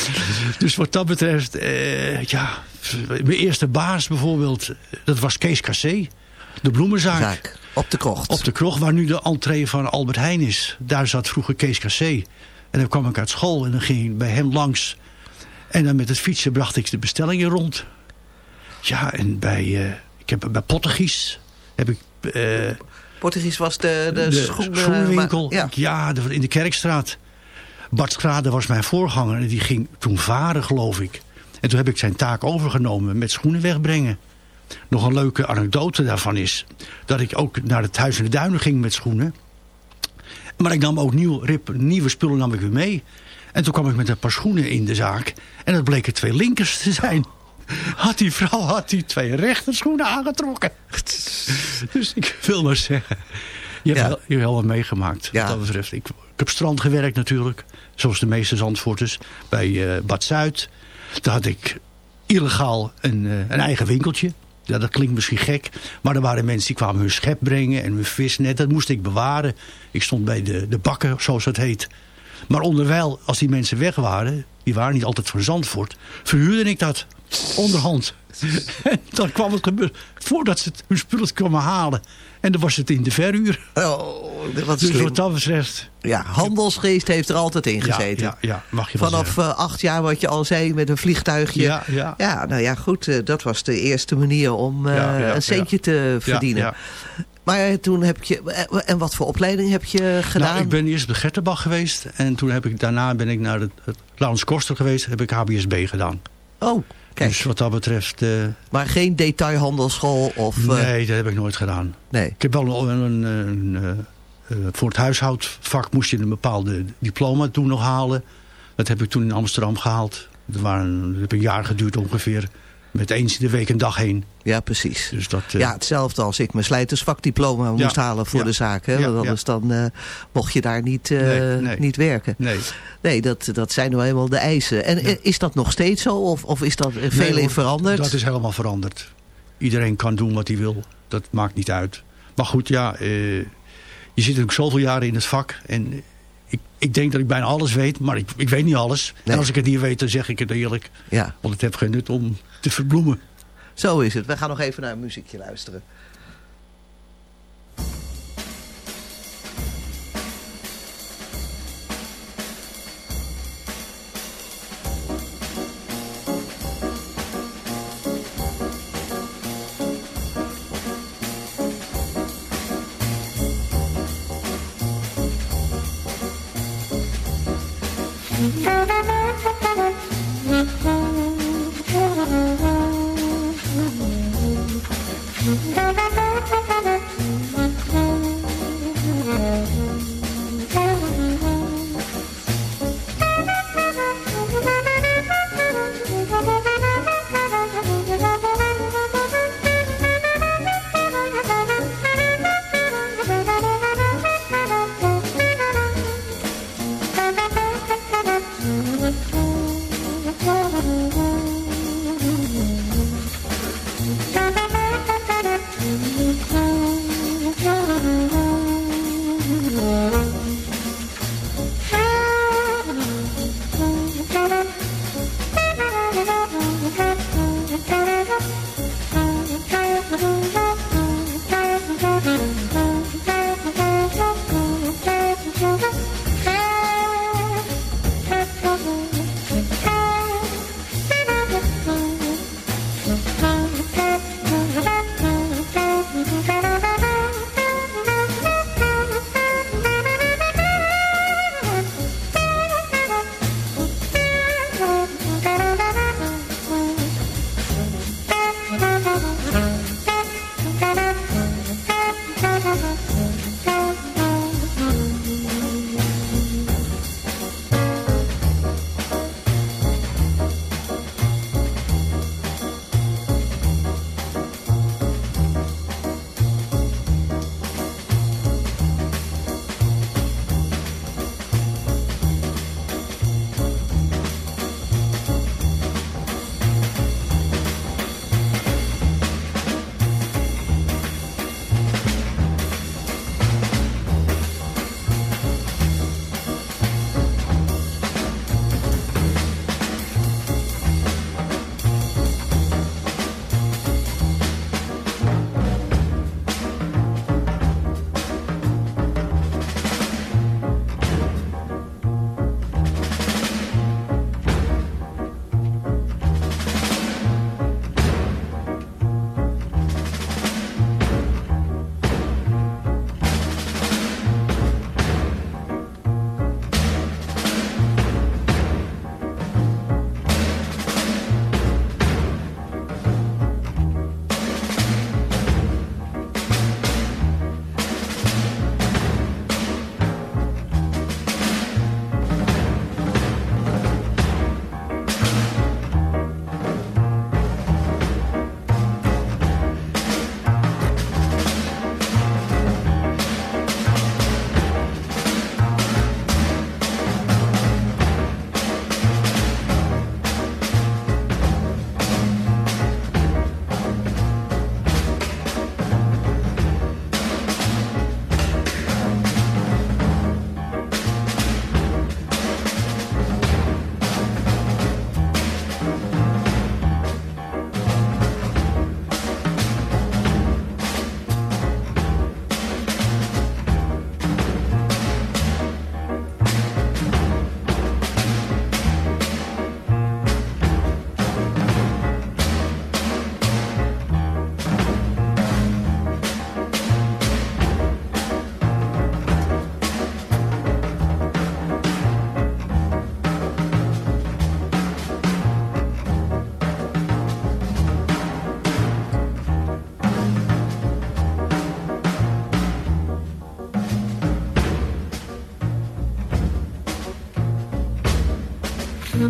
[SPEAKER 9] dus wat dat betreft, eh, ja, mijn eerste baas bijvoorbeeld, dat was Kees Cassé. De bloemenzaak.
[SPEAKER 8] Zaak. Op de krocht.
[SPEAKER 9] Op de krocht, waar nu de entree van Albert Heijn is. Daar zat vroeger Kees Cassé. En dan kwam ik uit school en dan ging ik bij hem langs. En dan met het fietsen bracht ik de bestellingen rond. Ja, en bij, eh, ik heb bij Pottegies heb ik... eh,
[SPEAKER 8] Portugies was de, de,
[SPEAKER 9] schoenenwinkel.
[SPEAKER 8] maar- ja.
[SPEAKER 9] Ja, de- in de Kerkstraat. Bart Schrade was mijn voorganger en die ging toen varen, geloof ik. En toen heb ik zijn taak overgenomen met schoenen wegbrengen. Nog een leuke anekdote daarvan is dat ik ook naar het Huis in de Duinen ging met schoenen. Maar ik nam ook nieuw, rip, nieuwe spullen nam ik weer mee. En toen kwam ik met een paar schoenen in de zaak. En dat bleken twee linkers te zijn. Had die vrouw had die twee rechterschoenen aangetrokken. Dus ik wil maar zeggen. Je hebt,
[SPEAKER 8] Ja.
[SPEAKER 9] wel, je hebt wel wat meegemaakt.
[SPEAKER 8] Ja.
[SPEAKER 9] Wat dat betreft. Ik, ik heb strand gewerkt natuurlijk. Zoals de meeste Zandvoorters. Bij eh, Bad Zuid. Daar had ik illegaal een, eh, een eigen winkeltje. Ja, dat klinkt misschien gek. Maar er waren mensen die kwamen hun schep brengen. En hun visnet. Dat moest ik bewaren. Ik stond bij de, de bakken, zoals dat heet. Maar onderwijl, als die mensen weg waren... Die waren niet altijd van Zandvoort. Verhuurde ik dat. Onderhand. En dan kwam het gebeuren. Voordat ze het- hun spullen kwamen halen. En dan was het in de verhuur.
[SPEAKER 8] Oh, wat
[SPEAKER 9] dus
[SPEAKER 8] slim.
[SPEAKER 9] wat dat betreft...
[SPEAKER 8] Ja, handelsgeest heeft er altijd in
[SPEAKER 9] Ja,
[SPEAKER 8] gezeten.
[SPEAKER 9] ja, ja, mag je wel
[SPEAKER 8] Vanaf
[SPEAKER 9] zeggen.
[SPEAKER 8] eh, acht jaar, wat je al zei, met een vliegtuigje.
[SPEAKER 9] Ja, ja.
[SPEAKER 8] nou ja, goed. eh, dat was de eerste manier om eh,
[SPEAKER 9] Ja, ja,
[SPEAKER 8] een centje
[SPEAKER 9] ja.
[SPEAKER 8] te verdienen.
[SPEAKER 9] Ja,
[SPEAKER 8] Maar toen heb je... En wat voor opleiding heb je gedaan?
[SPEAKER 9] Nou, ik ben eerst op de Gertenbach geweest. En toen heb ik, daarna ben ik naar het, het Laurens Koster geweest. Heb ik HBSB gedaan.
[SPEAKER 8] Oh, kijk.
[SPEAKER 9] Dus wat dat betreft... eh,
[SPEAKER 8] Maar geen detailhandelschool of... eh,
[SPEAKER 9] nee, dat heb ik nooit gedaan.
[SPEAKER 8] Nee.
[SPEAKER 9] Ik heb wel een... een, een, eh, voor het huishoudvak moest je een bepaalde diploma toen nog halen. Dat heb ik toen in Amsterdam gehaald. Dat, waren, dat heb een jaar geduurd ongeveer. Met eens in de week een dag heen.
[SPEAKER 8] Ja, precies.
[SPEAKER 9] Dus dat, eh,
[SPEAKER 8] Ja, hetzelfde als ik mijn slijtersvakdiploma moest halen voor
[SPEAKER 9] ja.
[SPEAKER 8] de zaak. Hè? Want anders dan eh, mocht je daar niet, eh,
[SPEAKER 9] Nee, nee.
[SPEAKER 8] niet werken.
[SPEAKER 9] Nee.
[SPEAKER 8] Nee, dat, dat zijn nou eenmaal de eisen. En is dat nog steeds zo? Of, of is dat veel in veranderd?
[SPEAKER 9] Dat is helemaal veranderd. Iedereen kan doen wat hij wil. Dat maakt niet uit. Maar goed, ja, je zit natuurlijk zoveel jaren in het vak. En ik, denk dat ik bijna alles weet, maar ik, ik weet niet alles.
[SPEAKER 8] Nee.
[SPEAKER 9] En als ik het niet weet, dan zeg ik het eerlijk.
[SPEAKER 8] Ja.
[SPEAKER 9] Want het heeft geen nut om te verbloemen.
[SPEAKER 8] Zo is het. We gaan nog even naar een muziekje luisteren. Mm-hmm.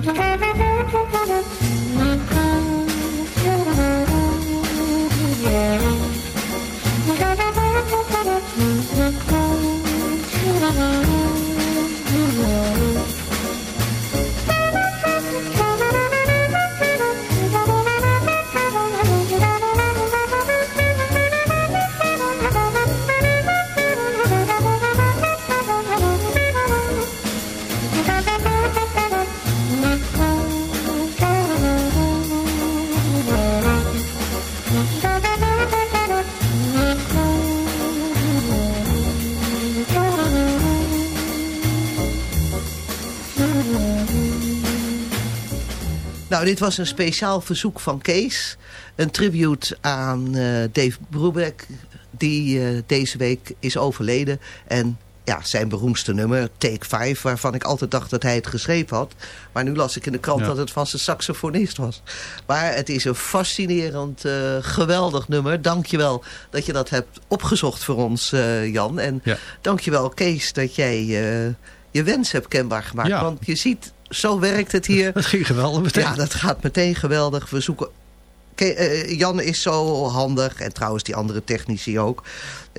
[SPEAKER 8] Mm-hmm. Nou, dit was een speciaal verzoek van Kees. Een tribute aan eh, Dave Brubeck, die eh, deze week is overleden. En ja, zijn beroemdste nummer, Take 5, waarvan ik altijd dacht dat hij het geschreven had. Maar nu las ik in de krant
[SPEAKER 9] Ja.
[SPEAKER 8] dat het van zijn saxofonist was. Maar het is een fascinerend, eh, geweldig nummer. Dankjewel dat je dat hebt opgezocht voor ons, Jan. En
[SPEAKER 9] Ja.
[SPEAKER 8] dankjewel, Kees, dat jij je wens hebt kenbaar gemaakt.
[SPEAKER 9] Ja.
[SPEAKER 8] Want je ziet, zo werkt het hier.
[SPEAKER 9] Dat ging geweldig meteen.
[SPEAKER 8] Ja, dat gaat meteen geweldig. We zoeken... Ke- eh, Jan is zo handig, en trouwens die andere technici ook.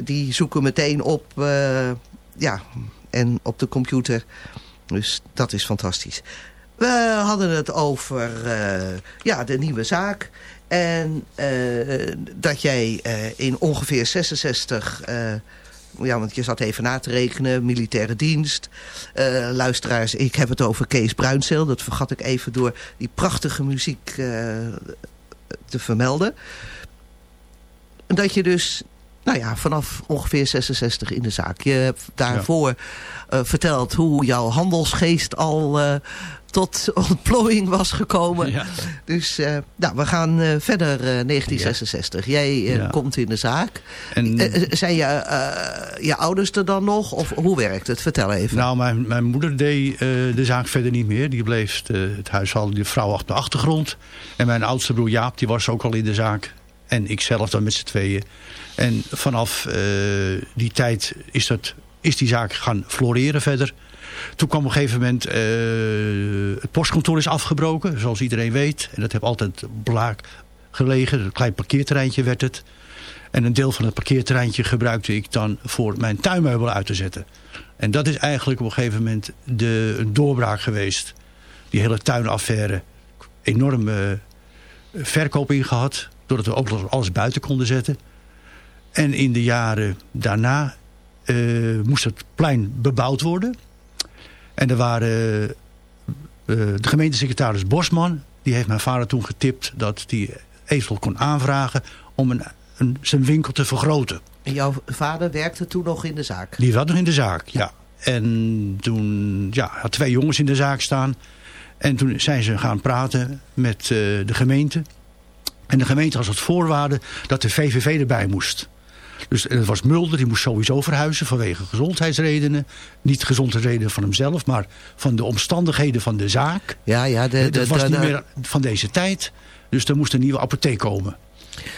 [SPEAKER 8] Die zoeken meteen op, eh, ja, en op de computer. Dus dat is fantastisch. We hadden het over eh, ja, de nieuwe zaak. En eh, dat jij eh, in ongeveer 66... ja, want je zat even na te rekenen. Militaire dienst. Eh, luisteraars, ik heb het over Kees Bruinzeel. Dat vergat ik even door die prachtige muziek eh, te vermelden. En Dat je dus, nou ja, vanaf ongeveer 66 in de zaak. Je hebt daarvoor eh, verteld hoe jouw handelsgeest al tot ontplooiing was gekomen.
[SPEAKER 9] Ja.
[SPEAKER 8] Dus eh, nou, we gaan eh, verder eh, 1966. Jij eh,
[SPEAKER 9] Ja.
[SPEAKER 8] komt in de zaak.
[SPEAKER 9] En-
[SPEAKER 8] zijn je, je ouders er dan nog? Of hoe werkt het? Vertel even.
[SPEAKER 9] Nou, mijn, mijn moeder deed de zaak verder niet meer. Die bleef het huishouden, die vrouw achter de achtergrond. En mijn oudste broer Jaap, die was ook al in de zaak. En ik zelf dan met z'n tweeën. En vanaf die tijd is, dat, is die zaak gaan floreren verder. Toen kwam op een gegeven moment... eh, het postkantoor is afgebroken, zoals iedereen weet. En dat heeft altijd blaak gelegen. Een klein parkeerterreintje werd het. En een deel van het parkeerterreintje gebruikte ik dan voor mijn tuinmeubel uit te zetten. En dat is eigenlijk op een gegeven moment de doorbraak geweest. Die hele tuinaffaire. Enorm eh, verkoop ingehad. Doordat we ook alles buiten konden zetten. En in de jaren daarna eh, moest het plein bebouwd worden. En er waren eh, de gemeentesecretaris Bosman. Die heeft mijn vader toen getipt dat hij eventueel kon aanvragen om een, een, zijn winkel te vergroten.
[SPEAKER 8] En jouw vader werkte toen nog in de zaak?
[SPEAKER 9] Die was nog in de zaak, ja. En toen ja, had twee jongens in de zaak staan. En toen zijn ze gaan praten met eh, de gemeente. En de gemeente had als voorwaarde dat de VVV erbij moest. Dus en het was Mulder, die moest sowieso verhuizen vanwege gezondheidsredenen. Niet gezondheidsredenen van hemzelf, maar van de omstandigheden van de zaak.
[SPEAKER 8] Ja, ja. De,
[SPEAKER 9] dat
[SPEAKER 8] de-
[SPEAKER 9] was
[SPEAKER 8] de-
[SPEAKER 9] niet
[SPEAKER 8] de-
[SPEAKER 9] meer van deze tijd. Dus er moest een nieuwe apotheek komen.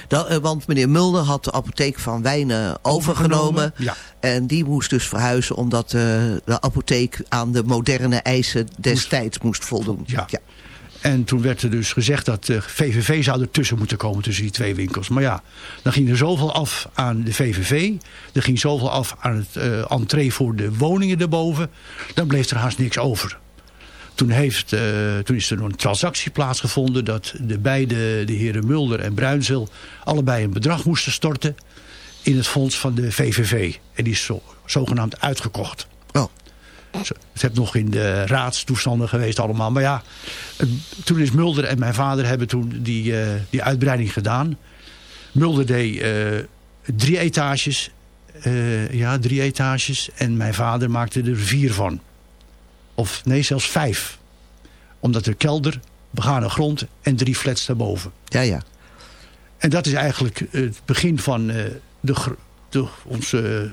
[SPEAKER 8] Dat, eh, want meneer Mulder had de apotheek van Wijnen overgenomen.
[SPEAKER 9] Ja.
[SPEAKER 8] En die moest dus verhuizen omdat eh, de apotheek aan de moderne eisen destijds moest voldoen.
[SPEAKER 9] Ja. En toen werd er dus gezegd dat de VVV zou ertussen moeten komen tussen die twee winkels. Maar ja, dan ging er zoveel af aan de VVV. Er ging zoveel af aan het eh entree voor de woningen erboven. Dan bleef er haast niks over. Toen, heeft, eh, toen is er een transactie plaatsgevonden dat de beide, de heren Mulder en Bruinzel, allebei een bedrag moesten storten in het fonds van de VVV. En die is zo, zogenaamd uitgekocht. Het heeft nog in de raadstoestanden geweest allemaal. Maar ja, toen is Mulder en mijn vader hebben toen die, eh, die uitbreiding gedaan. Mulder deed eh, drie etages. eh, ja, drie etages. En mijn vader maakte er vier van. Of nee, zelfs vijf. Omdat er kelder, begane grond en drie flats daarboven.
[SPEAKER 8] Ja, ja.
[SPEAKER 9] En dat is eigenlijk het begin van de, de, onze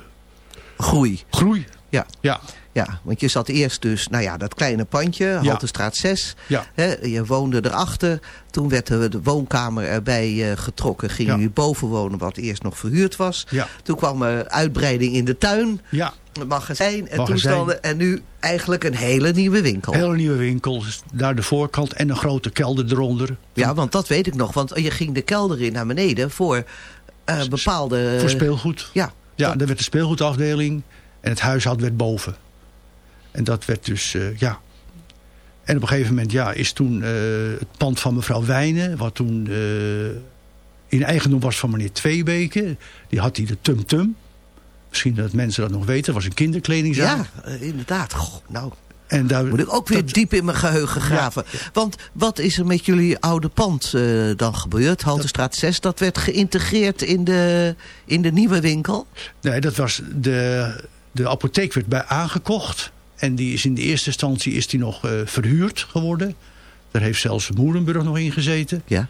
[SPEAKER 8] Groei.
[SPEAKER 9] groei.
[SPEAKER 8] Ja.
[SPEAKER 9] Ja.
[SPEAKER 8] Ja, want je zat eerst dus, nou ja, dat kleine pandje, Haltestraat 6.
[SPEAKER 9] Ja.
[SPEAKER 8] Hè, je woonde erachter. Toen werd de, de woonkamer erbij eh, getrokken. Ging je boven wonen, wat eerst nog verhuurd was.
[SPEAKER 9] Ja.
[SPEAKER 8] Toen kwam er uitbreiding in de tuin.
[SPEAKER 9] Ja.
[SPEAKER 8] Een magazijn en toestanden. En nu eigenlijk een hele nieuwe winkel.
[SPEAKER 9] Hele nieuwe winkel. Daar de voorkant en een grote kelder eronder.
[SPEAKER 8] Ja, want dat weet ik nog. Want je ging de kelder in naar beneden voor eh, bepaalde...
[SPEAKER 9] Voor speelgoed.
[SPEAKER 8] Ja.
[SPEAKER 9] Ja, daar werd de speelgoedafdeling. En het huishoud werd boven. En dat werd dus, eh, ja... En op een gegeven moment ja, is toen eh, het pand van mevrouw Wijnen... wat toen eh, in eigendom was van meneer Tweebeke... die had hij de Tum Tum. Misschien dat mensen dat nog weten. Dat was een kinderkledingzaak.
[SPEAKER 8] Ja, inderdaad. Goh, nou,
[SPEAKER 9] En daar,
[SPEAKER 8] moet ik ook weer diep in mijn geheugen graven. Want wat is er met jullie oude pand dan gebeurd? Haltestraat 6, dat werd geïntegreerd in de, in de nieuwe winkel?
[SPEAKER 9] Nee, dat was de, de apotheek werd bij aangekocht. En die is in de eerste instantie is die nog eh, verhuurd geworden. Daar heeft zelfs Moerenburg nog in gezeten.
[SPEAKER 8] Ja.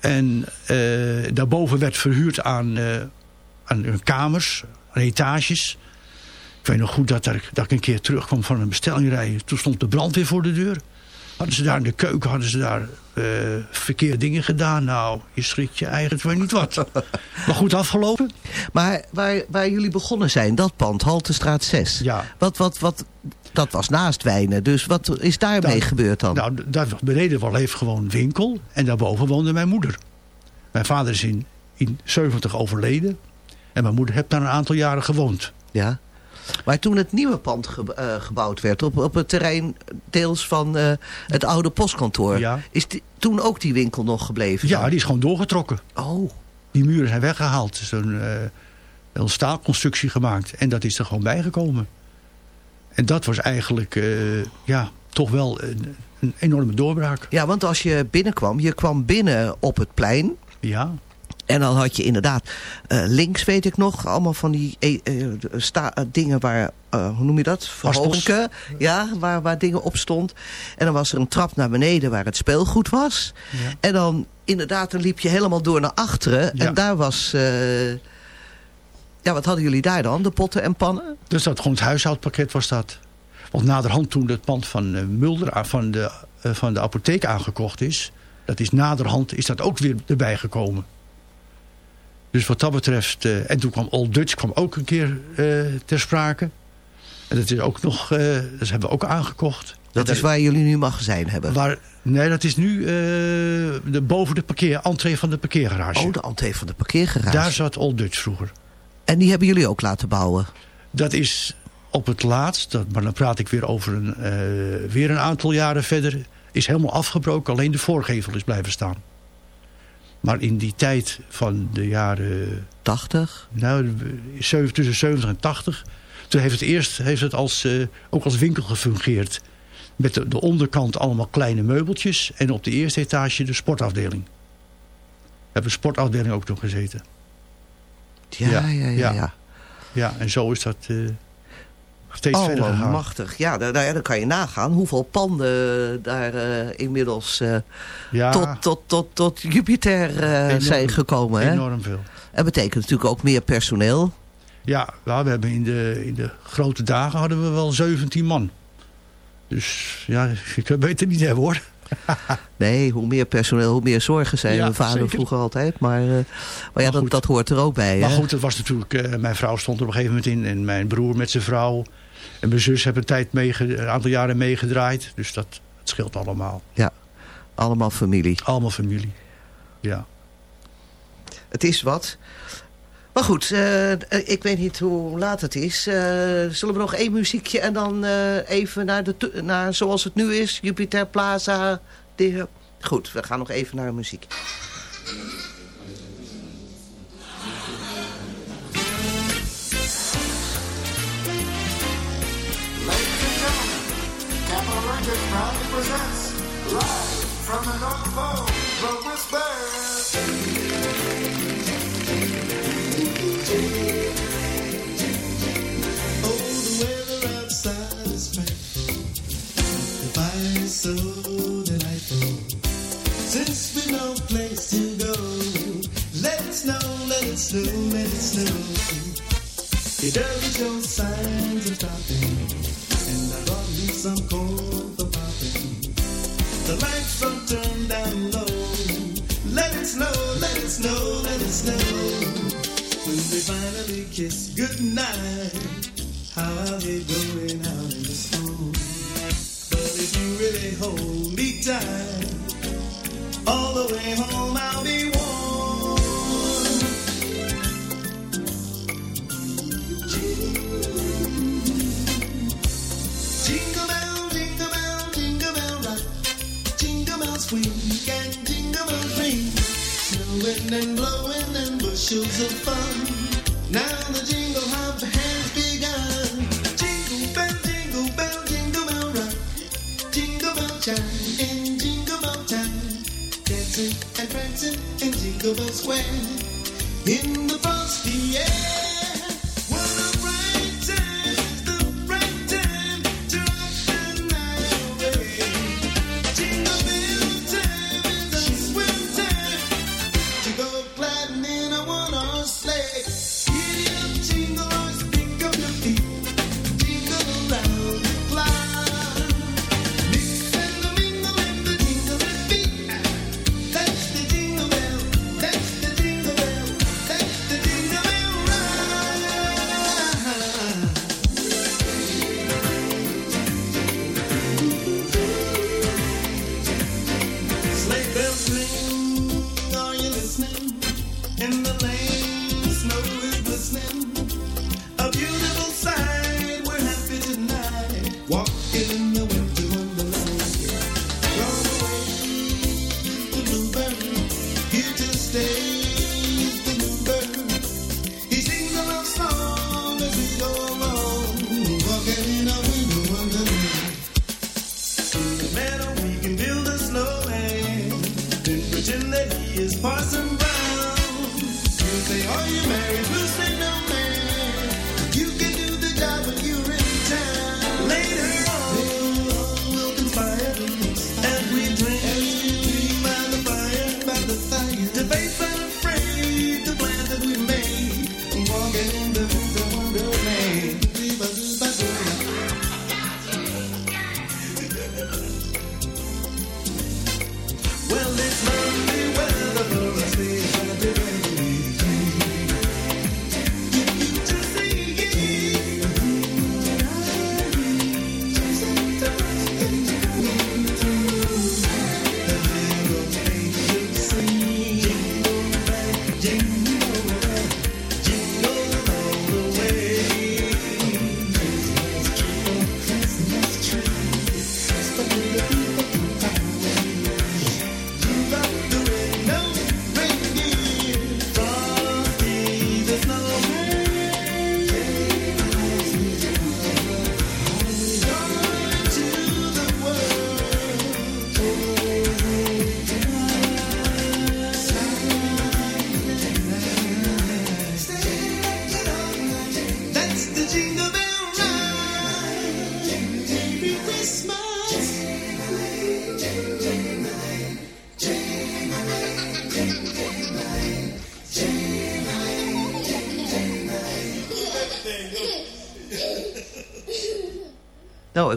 [SPEAKER 9] En eh, daarboven werd verhuurd aan, eh, aan hun kamers, aan etages. Ik weet nog goed dat, er, dat ik een keer terugkwam van een bestelling rijden. Toen stond de brandweer voor de deur. Hadden ze daar in de keuken hadden ze daar eh, verkeerde dingen gedaan. Nou, je schrikt je eigenlijk wel niet wat. maar goed afgelopen.
[SPEAKER 8] Maar waar, waar jullie begonnen zijn, dat pand, Haltestraat 6.
[SPEAKER 9] Ja.
[SPEAKER 8] Wat, wat, wat, dat was naast Wijnen. Dus wat is daarmee
[SPEAKER 9] Daar-
[SPEAKER 8] gebeurd dan?
[SPEAKER 9] Nou, daar was beneden wel heeft gewoon winkel. En daarboven woonde mijn moeder. Mijn vader is in, in 70 overleden. En mijn moeder heeft daar een aantal jaren gewoond.
[SPEAKER 8] Ja. Maar toen het nieuwe pand ge- eh, gebouwd werd, op, op het terrein deels van eh, het oude postkantoor,
[SPEAKER 9] Ja.
[SPEAKER 8] is die, toen ook die winkel nog gebleven?
[SPEAKER 9] Ja,
[SPEAKER 8] dan?
[SPEAKER 9] die is gewoon doorgetrokken.
[SPEAKER 8] Oh.
[SPEAKER 9] Die muren zijn weggehaald. Er is een, eh, een staalconstructie gemaakt. En dat is er gewoon bijgekomen. En dat was eigenlijk ja, toch wel een, een enorme doorbraak.
[SPEAKER 8] Ja, want als je binnenkwam, je kwam binnen op het plein.
[SPEAKER 9] Ja.
[SPEAKER 8] En dan had je inderdaad eh, links, weet ik nog, allemaal van die eh, eh, sta, dingen waar, hoe noem je dat? Verhogen. Ja, waar, waar dingen op stond. En dan was er een trap naar beneden waar het speelgoed was.
[SPEAKER 9] Ja.
[SPEAKER 8] En dan inderdaad, dan liep je helemaal door naar achteren.
[SPEAKER 9] Ja.
[SPEAKER 8] En daar was... ja, wat hadden jullie daar dan? De potten en pannen?
[SPEAKER 9] Dus dat gewoon het huishoudpakket was dat. Want naderhand toen het pand van Mulder aan- van de, van de apotheek aangekocht is... dat is naderhand is dat ook weer erbij gekomen. Dus wat dat betreft... eh, en toen kwam Old Dutch kwam ook een keer eh, ter sprake. En dat is ook nog... eh, dat hebben we ook aangekocht.
[SPEAKER 8] Dat
[SPEAKER 9] En
[SPEAKER 8] is waar jullie nu magazijn hebben.
[SPEAKER 9] Waar, nee, dat is nu de, boven de parkeer, entree van de parkeergarage.
[SPEAKER 8] Oh, de entree van de parkeergarage.
[SPEAKER 9] Daar zat Old Dutch vroeger.
[SPEAKER 8] En die hebben jullie ook laten bouwen?
[SPEAKER 9] Dat is op het laatst, dat, maar dan praat ik weer over een, weer een aantal jaren verder... is helemaal afgebroken, alleen de voorgevel is blijven staan. Maar in die tijd van de jaren...
[SPEAKER 8] 80?
[SPEAKER 9] Nou, tussen 70 en 80... toen heeft het eerst heeft het als, eh, ook als winkel gefungeerd. Met de, de onderkant allemaal kleine meubeltjes... en op de eerste etage de sportafdeling. We hebben de sportafdeling ook nog gezeten.
[SPEAKER 8] Ja, ja, ja. ja,
[SPEAKER 9] ja. Ja, en zo is dat eh, steeds
[SPEAKER 8] oh,
[SPEAKER 9] verder gegaan.
[SPEAKER 8] machtig. Ja, daar, daar, dan kan je nagaan hoeveel panden daar eh, inmiddels eh,
[SPEAKER 9] Ja.
[SPEAKER 8] tot, tot, tot, tot Jupiter eh,
[SPEAKER 9] Enorm-
[SPEAKER 8] zijn gekomen. Hè?
[SPEAKER 9] Enorm veel.
[SPEAKER 8] Dat betekent natuurlijk ook meer personeel.
[SPEAKER 9] Ja, ja, we hebben in de, in de grote dagen hadden we wel 17 man. Dus ja, ik weet het niet hebben hoor.
[SPEAKER 8] Nee, hoe meer personeel, hoe meer zorgen zijn.
[SPEAKER 9] Ja,
[SPEAKER 8] Mijn vader
[SPEAKER 9] zeker.
[SPEAKER 8] vroeger altijd. Maar, maar ja, dat, dat hoort er ook bij.
[SPEAKER 9] Maar
[SPEAKER 8] hè?
[SPEAKER 9] goed, dat was natuurlijk, mijn vrouw stond er op een gegeven moment in. En mijn broer met zijn vrouw. En mijn zus hebben een, tijd een aantal jaren meegedraaid. Dus dat, het scheelt allemaal.
[SPEAKER 8] Ja, allemaal familie.
[SPEAKER 9] Allemaal familie. Ja.
[SPEAKER 8] Het is wat. Maar goed, eh, ik weet niet hoe laat het is. Eh, zullen we nog één muziekje en dan eh, even naar, de, naar zoals het nu is? Jupiter Plaza. De, goed, we gaan nog even naar muziek.
[SPEAKER 11] From
[SPEAKER 12] Oh, the weather outside is. The so delightful. Since we've no place to go, let it snow, let it snow, let it snow. It doesn't show signs of stopping, and I some popping. The lights are turned down low. Let it snow, let it snow, let it snow. When they finally kiss goodnight, how I'll be going out in the snow. But if you really hold me tight, all the way home I'll be And blowing and bushels of fun. Now the jingle hop has begun. Jingle bell, jingle bell, jingle bell rock. Jingle bell chime in jingle bell time. Dancing and prancing in Jingle Bell Square. In the frosty air. Is Parson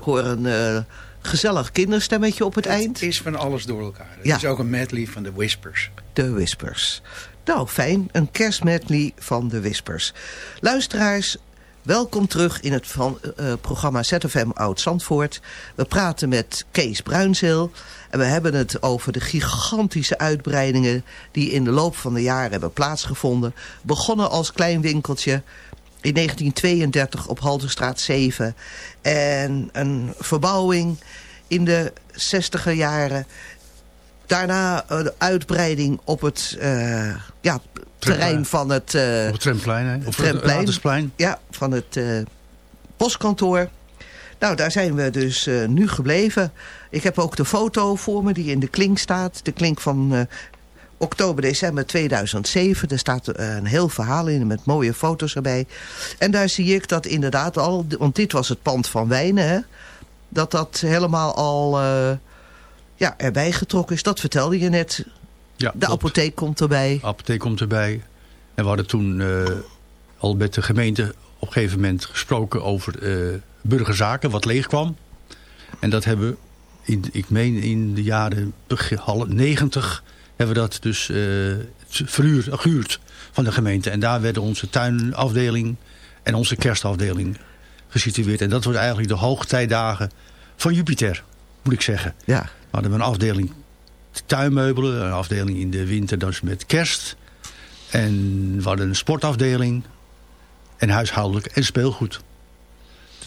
[SPEAKER 8] hoor een eh, gezellig kinderstemmetje op het eind.
[SPEAKER 7] Het is van alles door elkaar. Het
[SPEAKER 8] Ja.
[SPEAKER 7] is ook een medley van de Whispers.
[SPEAKER 8] De Whispers. Nou, fijn. Een kerstmedley van de Whispers. Luisteraars, welkom terug in het van, eh, programma ZFM Oud-Zandvoort. We praten met Kees Bruinzeel. En we hebben het over de gigantische uitbreidingen... die in de loop van de jaren hebben plaatsgevonden. Begonnen als klein winkeltje in 1932 op Halterstraat 7. En een verbouwing in de 60er jaren. Daarna een uitbreiding op het eh, ja, terrein van het... eh,
[SPEAKER 9] Op het Tremplein, hè?
[SPEAKER 8] Ja, van het eh, postkantoor. Nou, daar zijn we dus nu gebleven. Ik heb ook de foto voor me die in de klink staat. De klink van oktober, december 2007. Er staat eh, een heel verhaal in met mooie foto's erbij. En daar zie ik dat inderdaad al... Want dit was het pand van Wijnen, hè? Dat dat helemaal al eh, ja, erbij getrokken is. Dat vertelde je net.
[SPEAKER 9] Ja,
[SPEAKER 8] de apotheek komt erbij.
[SPEAKER 9] De apotheek komt erbij. En we hadden toen eh, al met de gemeente op een gegeven moment gesproken over burgerzaken, wat leeg kwam. En dat hebben we, in, ik meen in de jaren begin, half- 90, hebben we dat dus eh, verhuurd, gehuurd van de gemeente. En daar werden onze tuinafdeling en onze kerstafdeling gesitueerd. En dat was eigenlijk de hoogtijdagen van Jupiter, moet ik zeggen.
[SPEAKER 8] Ja.
[SPEAKER 9] We hadden een afdeling tuinmeubelen, een afdeling in de winter, is met kerst. En we hadden een sportafdeling en huishoudelijk en speelgoed.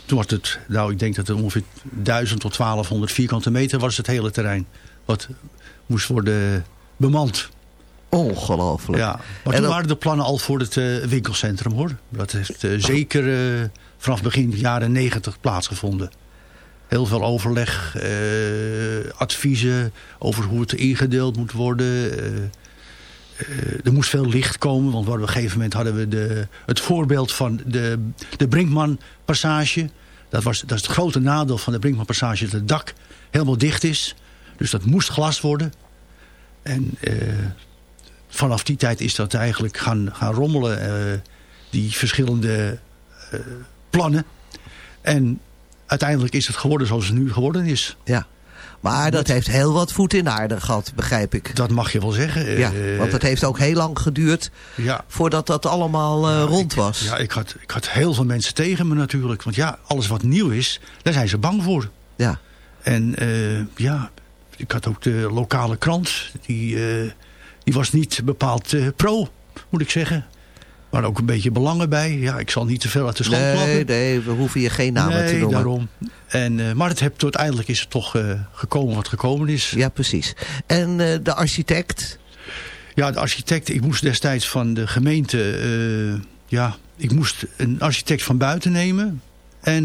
[SPEAKER 9] Toen was het, nou ik denk dat het ongeveer 1000 tot 1200 vierkante meter was het hele terrein. Wat moest worden bemand.
[SPEAKER 8] Ongelooflijk.
[SPEAKER 9] Ja, maar
[SPEAKER 8] En
[SPEAKER 9] toen
[SPEAKER 8] dat-
[SPEAKER 9] waren de plannen al voor het eh, winkelcentrum hoor. Dat heeft eh, zeker eh, vanaf begin jaren 90 plaatsgevonden. Heel veel overleg, adviezen over hoe het ingedeeld moet worden. er moest veel licht komen, want op een gegeven moment hadden we de, het voorbeeld van de, de Brinkman-passage. Dat, was, dat is het grote nadeel van de Brinkman-passage, dat het dak helemaal dicht is. Dus dat moest glas worden. En eh, vanaf die tijd is dat eigenlijk gaan, gaan rommelen, eh, die verschillende eh, plannen. En uiteindelijk is het geworden zoals het nu geworden is.
[SPEAKER 8] Ja. Maar dat heeft heel wat voet in de aarde gehad, begrijp ik.
[SPEAKER 9] Dat mag je wel zeggen.
[SPEAKER 8] Ja, want het heeft ook heel lang geduurd
[SPEAKER 9] ja.
[SPEAKER 8] voordat dat allemaal rond was.
[SPEAKER 9] Ja, ik had, ik had heel veel mensen tegen me natuurlijk. Want ja, alles wat nieuw is, daar zijn ze bang voor.
[SPEAKER 8] Ja.
[SPEAKER 9] En ja, ik had ook de lokale krant. Die, eh, die was niet bepaald eh, pro, moet ik zeggen. Maar ook een beetje belangen bij. Ja, ik zal niet te veel uit de stand
[SPEAKER 8] nee,
[SPEAKER 9] klappen.
[SPEAKER 8] nee, we hoeven je geen namen
[SPEAKER 9] nee,
[SPEAKER 8] te noemen.
[SPEAKER 9] daarom. En, eh, maar het heb, uiteindelijk is het toch gekomen wat gekomen is.
[SPEAKER 8] Ja, precies. En de architect?
[SPEAKER 9] Ja, de architect. Ik moest destijds van de gemeente... ja, ik moest een architect van buiten nemen. En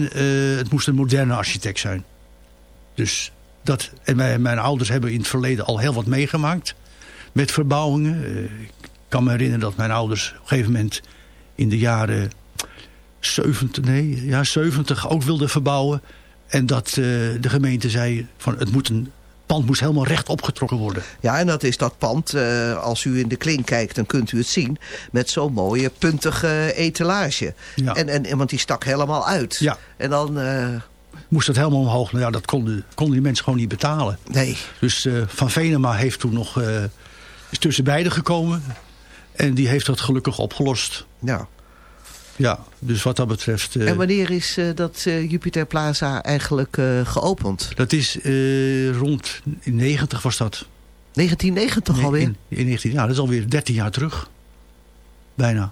[SPEAKER 9] het moest een moderne architect zijn. Dus dat... En mijn, mijn ouders hebben in het verleden al heel wat meegemaakt. Met verbouwingen. Eh, ik kan me herinneren dat mijn ouders op een gegeven moment... in de jaren 70, nee, ja, 70 ook wilden verbouwen. En dat eh, de gemeente zei... van het moet een pand moest helemaal recht opgetrokken worden.
[SPEAKER 8] Ja, en dat is dat pand, eh, als u in de klink kijkt, dan kunt u het zien... met zo'n mooie puntige etalage.
[SPEAKER 9] Ja.
[SPEAKER 8] En, en, want die stak helemaal uit.
[SPEAKER 9] Ja.
[SPEAKER 8] En dan...
[SPEAKER 9] moest dat helemaal omhoog. Nou ja, dat konden, konden die mensen gewoon niet betalen.
[SPEAKER 8] Nee.
[SPEAKER 9] Dus eh, Van Venema heeft toen nog, eh, is tussen beiden gekomen. En die heeft dat gelukkig opgelost.
[SPEAKER 8] Ja.
[SPEAKER 9] Ja, dus wat dat betreft... eh,
[SPEAKER 8] En wanneer is dat Jupiter Plaza eigenlijk geopend?
[SPEAKER 9] dat is rond in 90 was dat.
[SPEAKER 8] 1990
[SPEAKER 9] Nee,
[SPEAKER 8] alweer?
[SPEAKER 9] In, in 19, ja, dat is alweer 13 jaar terug. Bijna.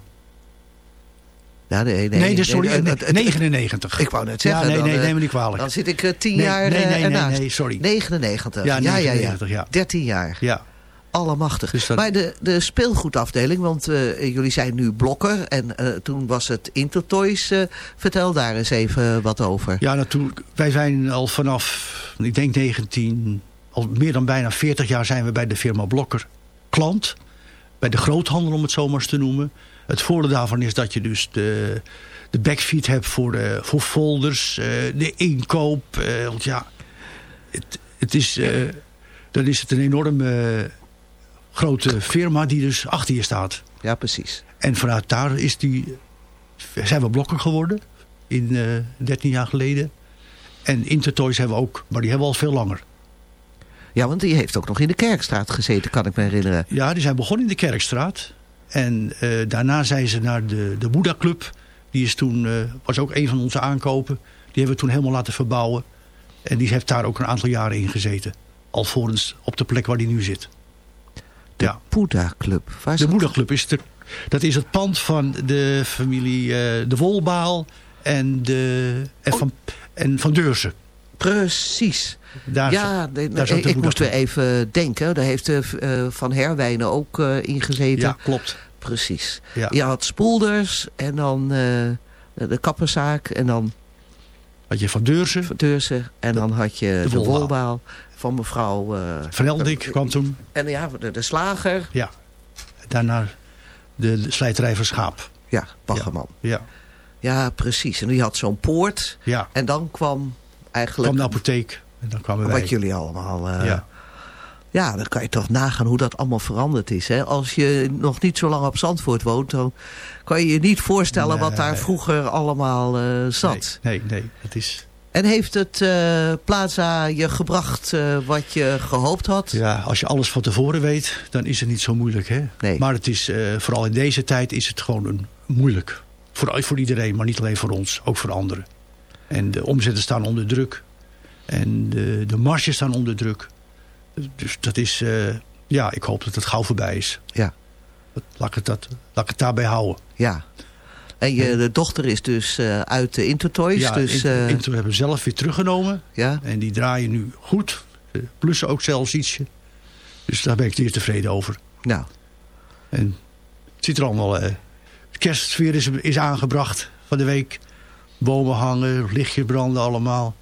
[SPEAKER 8] Ja, nee, nee,
[SPEAKER 9] Nee, dus sorry,
[SPEAKER 8] nee,
[SPEAKER 9] eh,
[SPEAKER 8] het- het-
[SPEAKER 9] 99.
[SPEAKER 8] Ik wou net zeggen.
[SPEAKER 9] Ja, nee,
[SPEAKER 8] dan,
[SPEAKER 9] nee,
[SPEAKER 8] eh,
[SPEAKER 9] neem me niet kwalijk.
[SPEAKER 8] Dan zit ik eh, tien jaar
[SPEAKER 9] nee,
[SPEAKER 8] eh,
[SPEAKER 9] nee, nee,
[SPEAKER 8] ernaast.
[SPEAKER 9] nee, sorry.
[SPEAKER 8] 99.
[SPEAKER 9] Ja,
[SPEAKER 8] ja, ja,
[SPEAKER 9] 99, ja.
[SPEAKER 8] 13 jaar.
[SPEAKER 9] Ja.
[SPEAKER 8] Allemachtig.
[SPEAKER 9] Dus dat-
[SPEAKER 8] Maar de, de speelgoedafdeling, want eh, jullie zijn nu blokker en eh, toen was het Intertoys. eh, vertel daar eens even wat over.
[SPEAKER 9] Ja, natuurlijk. Wij zijn al vanaf, ik denk 19, al meer dan bijna 40 jaar zijn we bij de firma Blokker klant. Bij de groothandel, om het zo maar eens te noemen. Het voordeel daarvan is dat je dus de, de backfeed hebt voor, de, voor folders, eh, de inkoop. eh, want ja, het, het is, eh, dan is het een enorme grote firma die dus achter je staat.
[SPEAKER 8] Ja, precies.
[SPEAKER 9] En vanuit daar is die, zijn we blokker geworden. In eh 13 jaar geleden. En Intertoys hebben we ook. Maar die hebben we al veel langer.
[SPEAKER 8] Ja, want die heeft ook nog in de Kerkstraat gezeten, kan ik me herinneren.
[SPEAKER 9] Ja, die zijn begonnen in de Kerkstraat. En eh, daarna zijn ze naar de, de Boeddha Club. Die is toen, eh, was ook een van onze aankopen. Die hebben we toen helemaal laten verbouwen. En die heeft daar ook een aantal jaren in gezeten. Alvorens op de plek waar die nu zit. Ja.
[SPEAKER 8] Boeddha Club. Waar is
[SPEAKER 9] De? Boeddha Club is, de, dat is het pand van de familie eh, De Wolbaal en, de, en, van, en van Deurzen.
[SPEAKER 8] Precies.
[SPEAKER 9] Daar
[SPEAKER 8] ja, nee,
[SPEAKER 9] daar
[SPEAKER 8] ik moest weer even denken. Daar heeft eh, eh, Van Herwijnen ook eh in gezeten.
[SPEAKER 9] Ja, klopt.
[SPEAKER 8] Precies.
[SPEAKER 9] Ja.
[SPEAKER 8] Je had Spoelders en dan de kapperszaak en dan
[SPEAKER 9] Had je van Deurzen.
[SPEAKER 8] Van Deurzen. En dan had je
[SPEAKER 9] de Wolbaal.
[SPEAKER 8] van mevrouw...
[SPEAKER 9] Van Eldik kwam toen.
[SPEAKER 8] En ja, de, de slager.
[SPEAKER 9] Ja. Daarna de, de slijterij van Schaap.
[SPEAKER 8] Ja, Baggerman.
[SPEAKER 9] Ja.
[SPEAKER 8] Ja, precies. En die had zo'n poort.
[SPEAKER 9] Ja.
[SPEAKER 8] En dan kwam eigenlijk...
[SPEAKER 9] kwam de apotheek. En dan kwamen wij.
[SPEAKER 8] Wat jullie allemaal... eh,
[SPEAKER 9] Ja.
[SPEAKER 8] ja, dan kan je toch nagaan hoe dat allemaal veranderd is. Hè? Als je nog niet zo lang op Zandvoort woont... dan kan je je niet voorstellen wat daar vroeger allemaal eh, zat.
[SPEAKER 9] Nee, nee, nee. Het is...
[SPEAKER 8] En heeft het eh, Plaza je gebracht wat je gehoopt had?
[SPEAKER 9] Ja, als je alles van tevoren weet, dan is het niet zo moeilijk. Hè?
[SPEAKER 8] Nee.
[SPEAKER 9] Maar het is, vooral in deze tijd is het gewoon een, moeilijk. Voor, voor iedereen, maar niet alleen voor ons, ook voor anderen. En de omzetten staan onder druk. En de, de marges staan onder druk. Dus dat is... eh, ja, ik hoop dat het gauw voorbij is.
[SPEAKER 8] Ja.
[SPEAKER 9] Laat ik het, dat, laat ik het daarbij houden.
[SPEAKER 8] Ja. En je de dochter is dus eh, uit de Intertoys.
[SPEAKER 9] ja,
[SPEAKER 8] dus,
[SPEAKER 9] Inter-
[SPEAKER 8] eh,
[SPEAKER 9] Inter hebben we zelf weer teruggenomen.
[SPEAKER 8] Ja.
[SPEAKER 9] En die draaien nu goed. Plussen ook zelfs ietsje. Dus daar ben ik zeer tevreden over.
[SPEAKER 8] Nou.
[SPEAKER 9] En het ziet er allemaal... eh de kerstsfeer is, is aangebracht van de week. Bomen hangen, lichtje branden allemaal.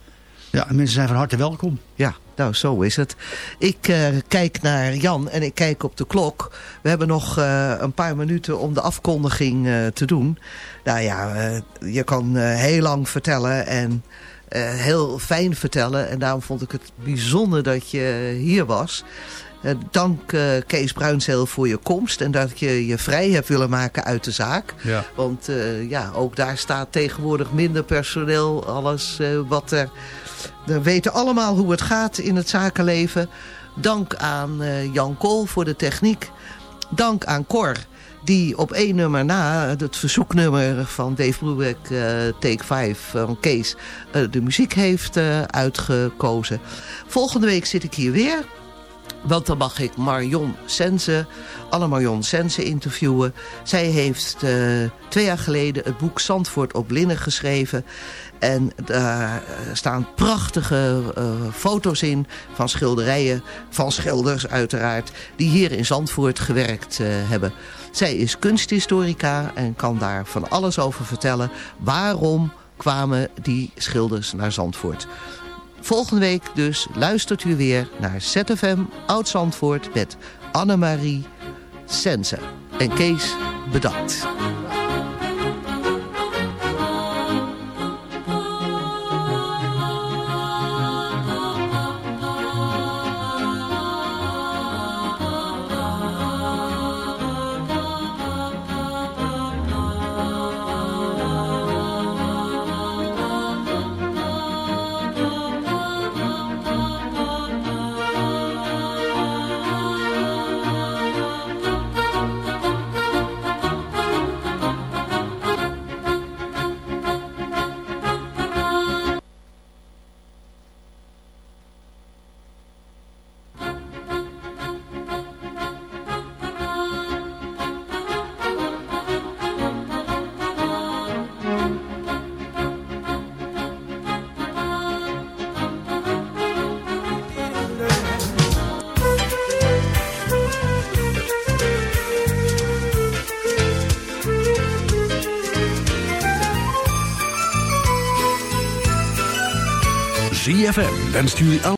[SPEAKER 9] Ja, en mensen zijn van harte welkom.
[SPEAKER 8] Ja, nou zo is het. Ik eh, kijk naar Jan en ik kijk op de klok. We hebben nog eh, een paar minuten om de afkondiging eh, te doen. Nou ja, je kan heel lang vertellen en heel fijn vertellen. En daarom vond ik het bijzonder dat je hier was. Eh, dank eh, Kees Bruinzeel voor je komst en dat je je vrij hebt willen maken uit de zaak.
[SPEAKER 9] Ja.
[SPEAKER 8] Want eh, ja, ook daar staat tegenwoordig minder personeel, alles wat er... We weten allemaal hoe het gaat in het zakenleven. Dank aan Jan Kool voor de techniek. Dank aan Cor, die op één nummer na, het verzoeknummer van Dave Brubeck, Take 5 van Kees, de muziek heeft uitgekozen. Volgende week zit ik hier weer. Want dan mag ik Marion Sense, Anne Marion Sense interviewen. Zij heeft eh, twee jaar geleden het boek Zandvoort op Linnen geschreven. En daar eh, staan prachtige eh, foto's in van schilderijen, van schilders uiteraard, die hier in Zandvoort gewerkt hebben. Zij is kunsthistorica en kan daar van alles over vertellen. Waarom kwamen die schilders naar Zandvoort? Volgende week dus luistert u weer naar ZFM Oud-Zandvoort met Annemarie Sense. En Kees, bedankt.
[SPEAKER 1] ZFM wenst jullie al...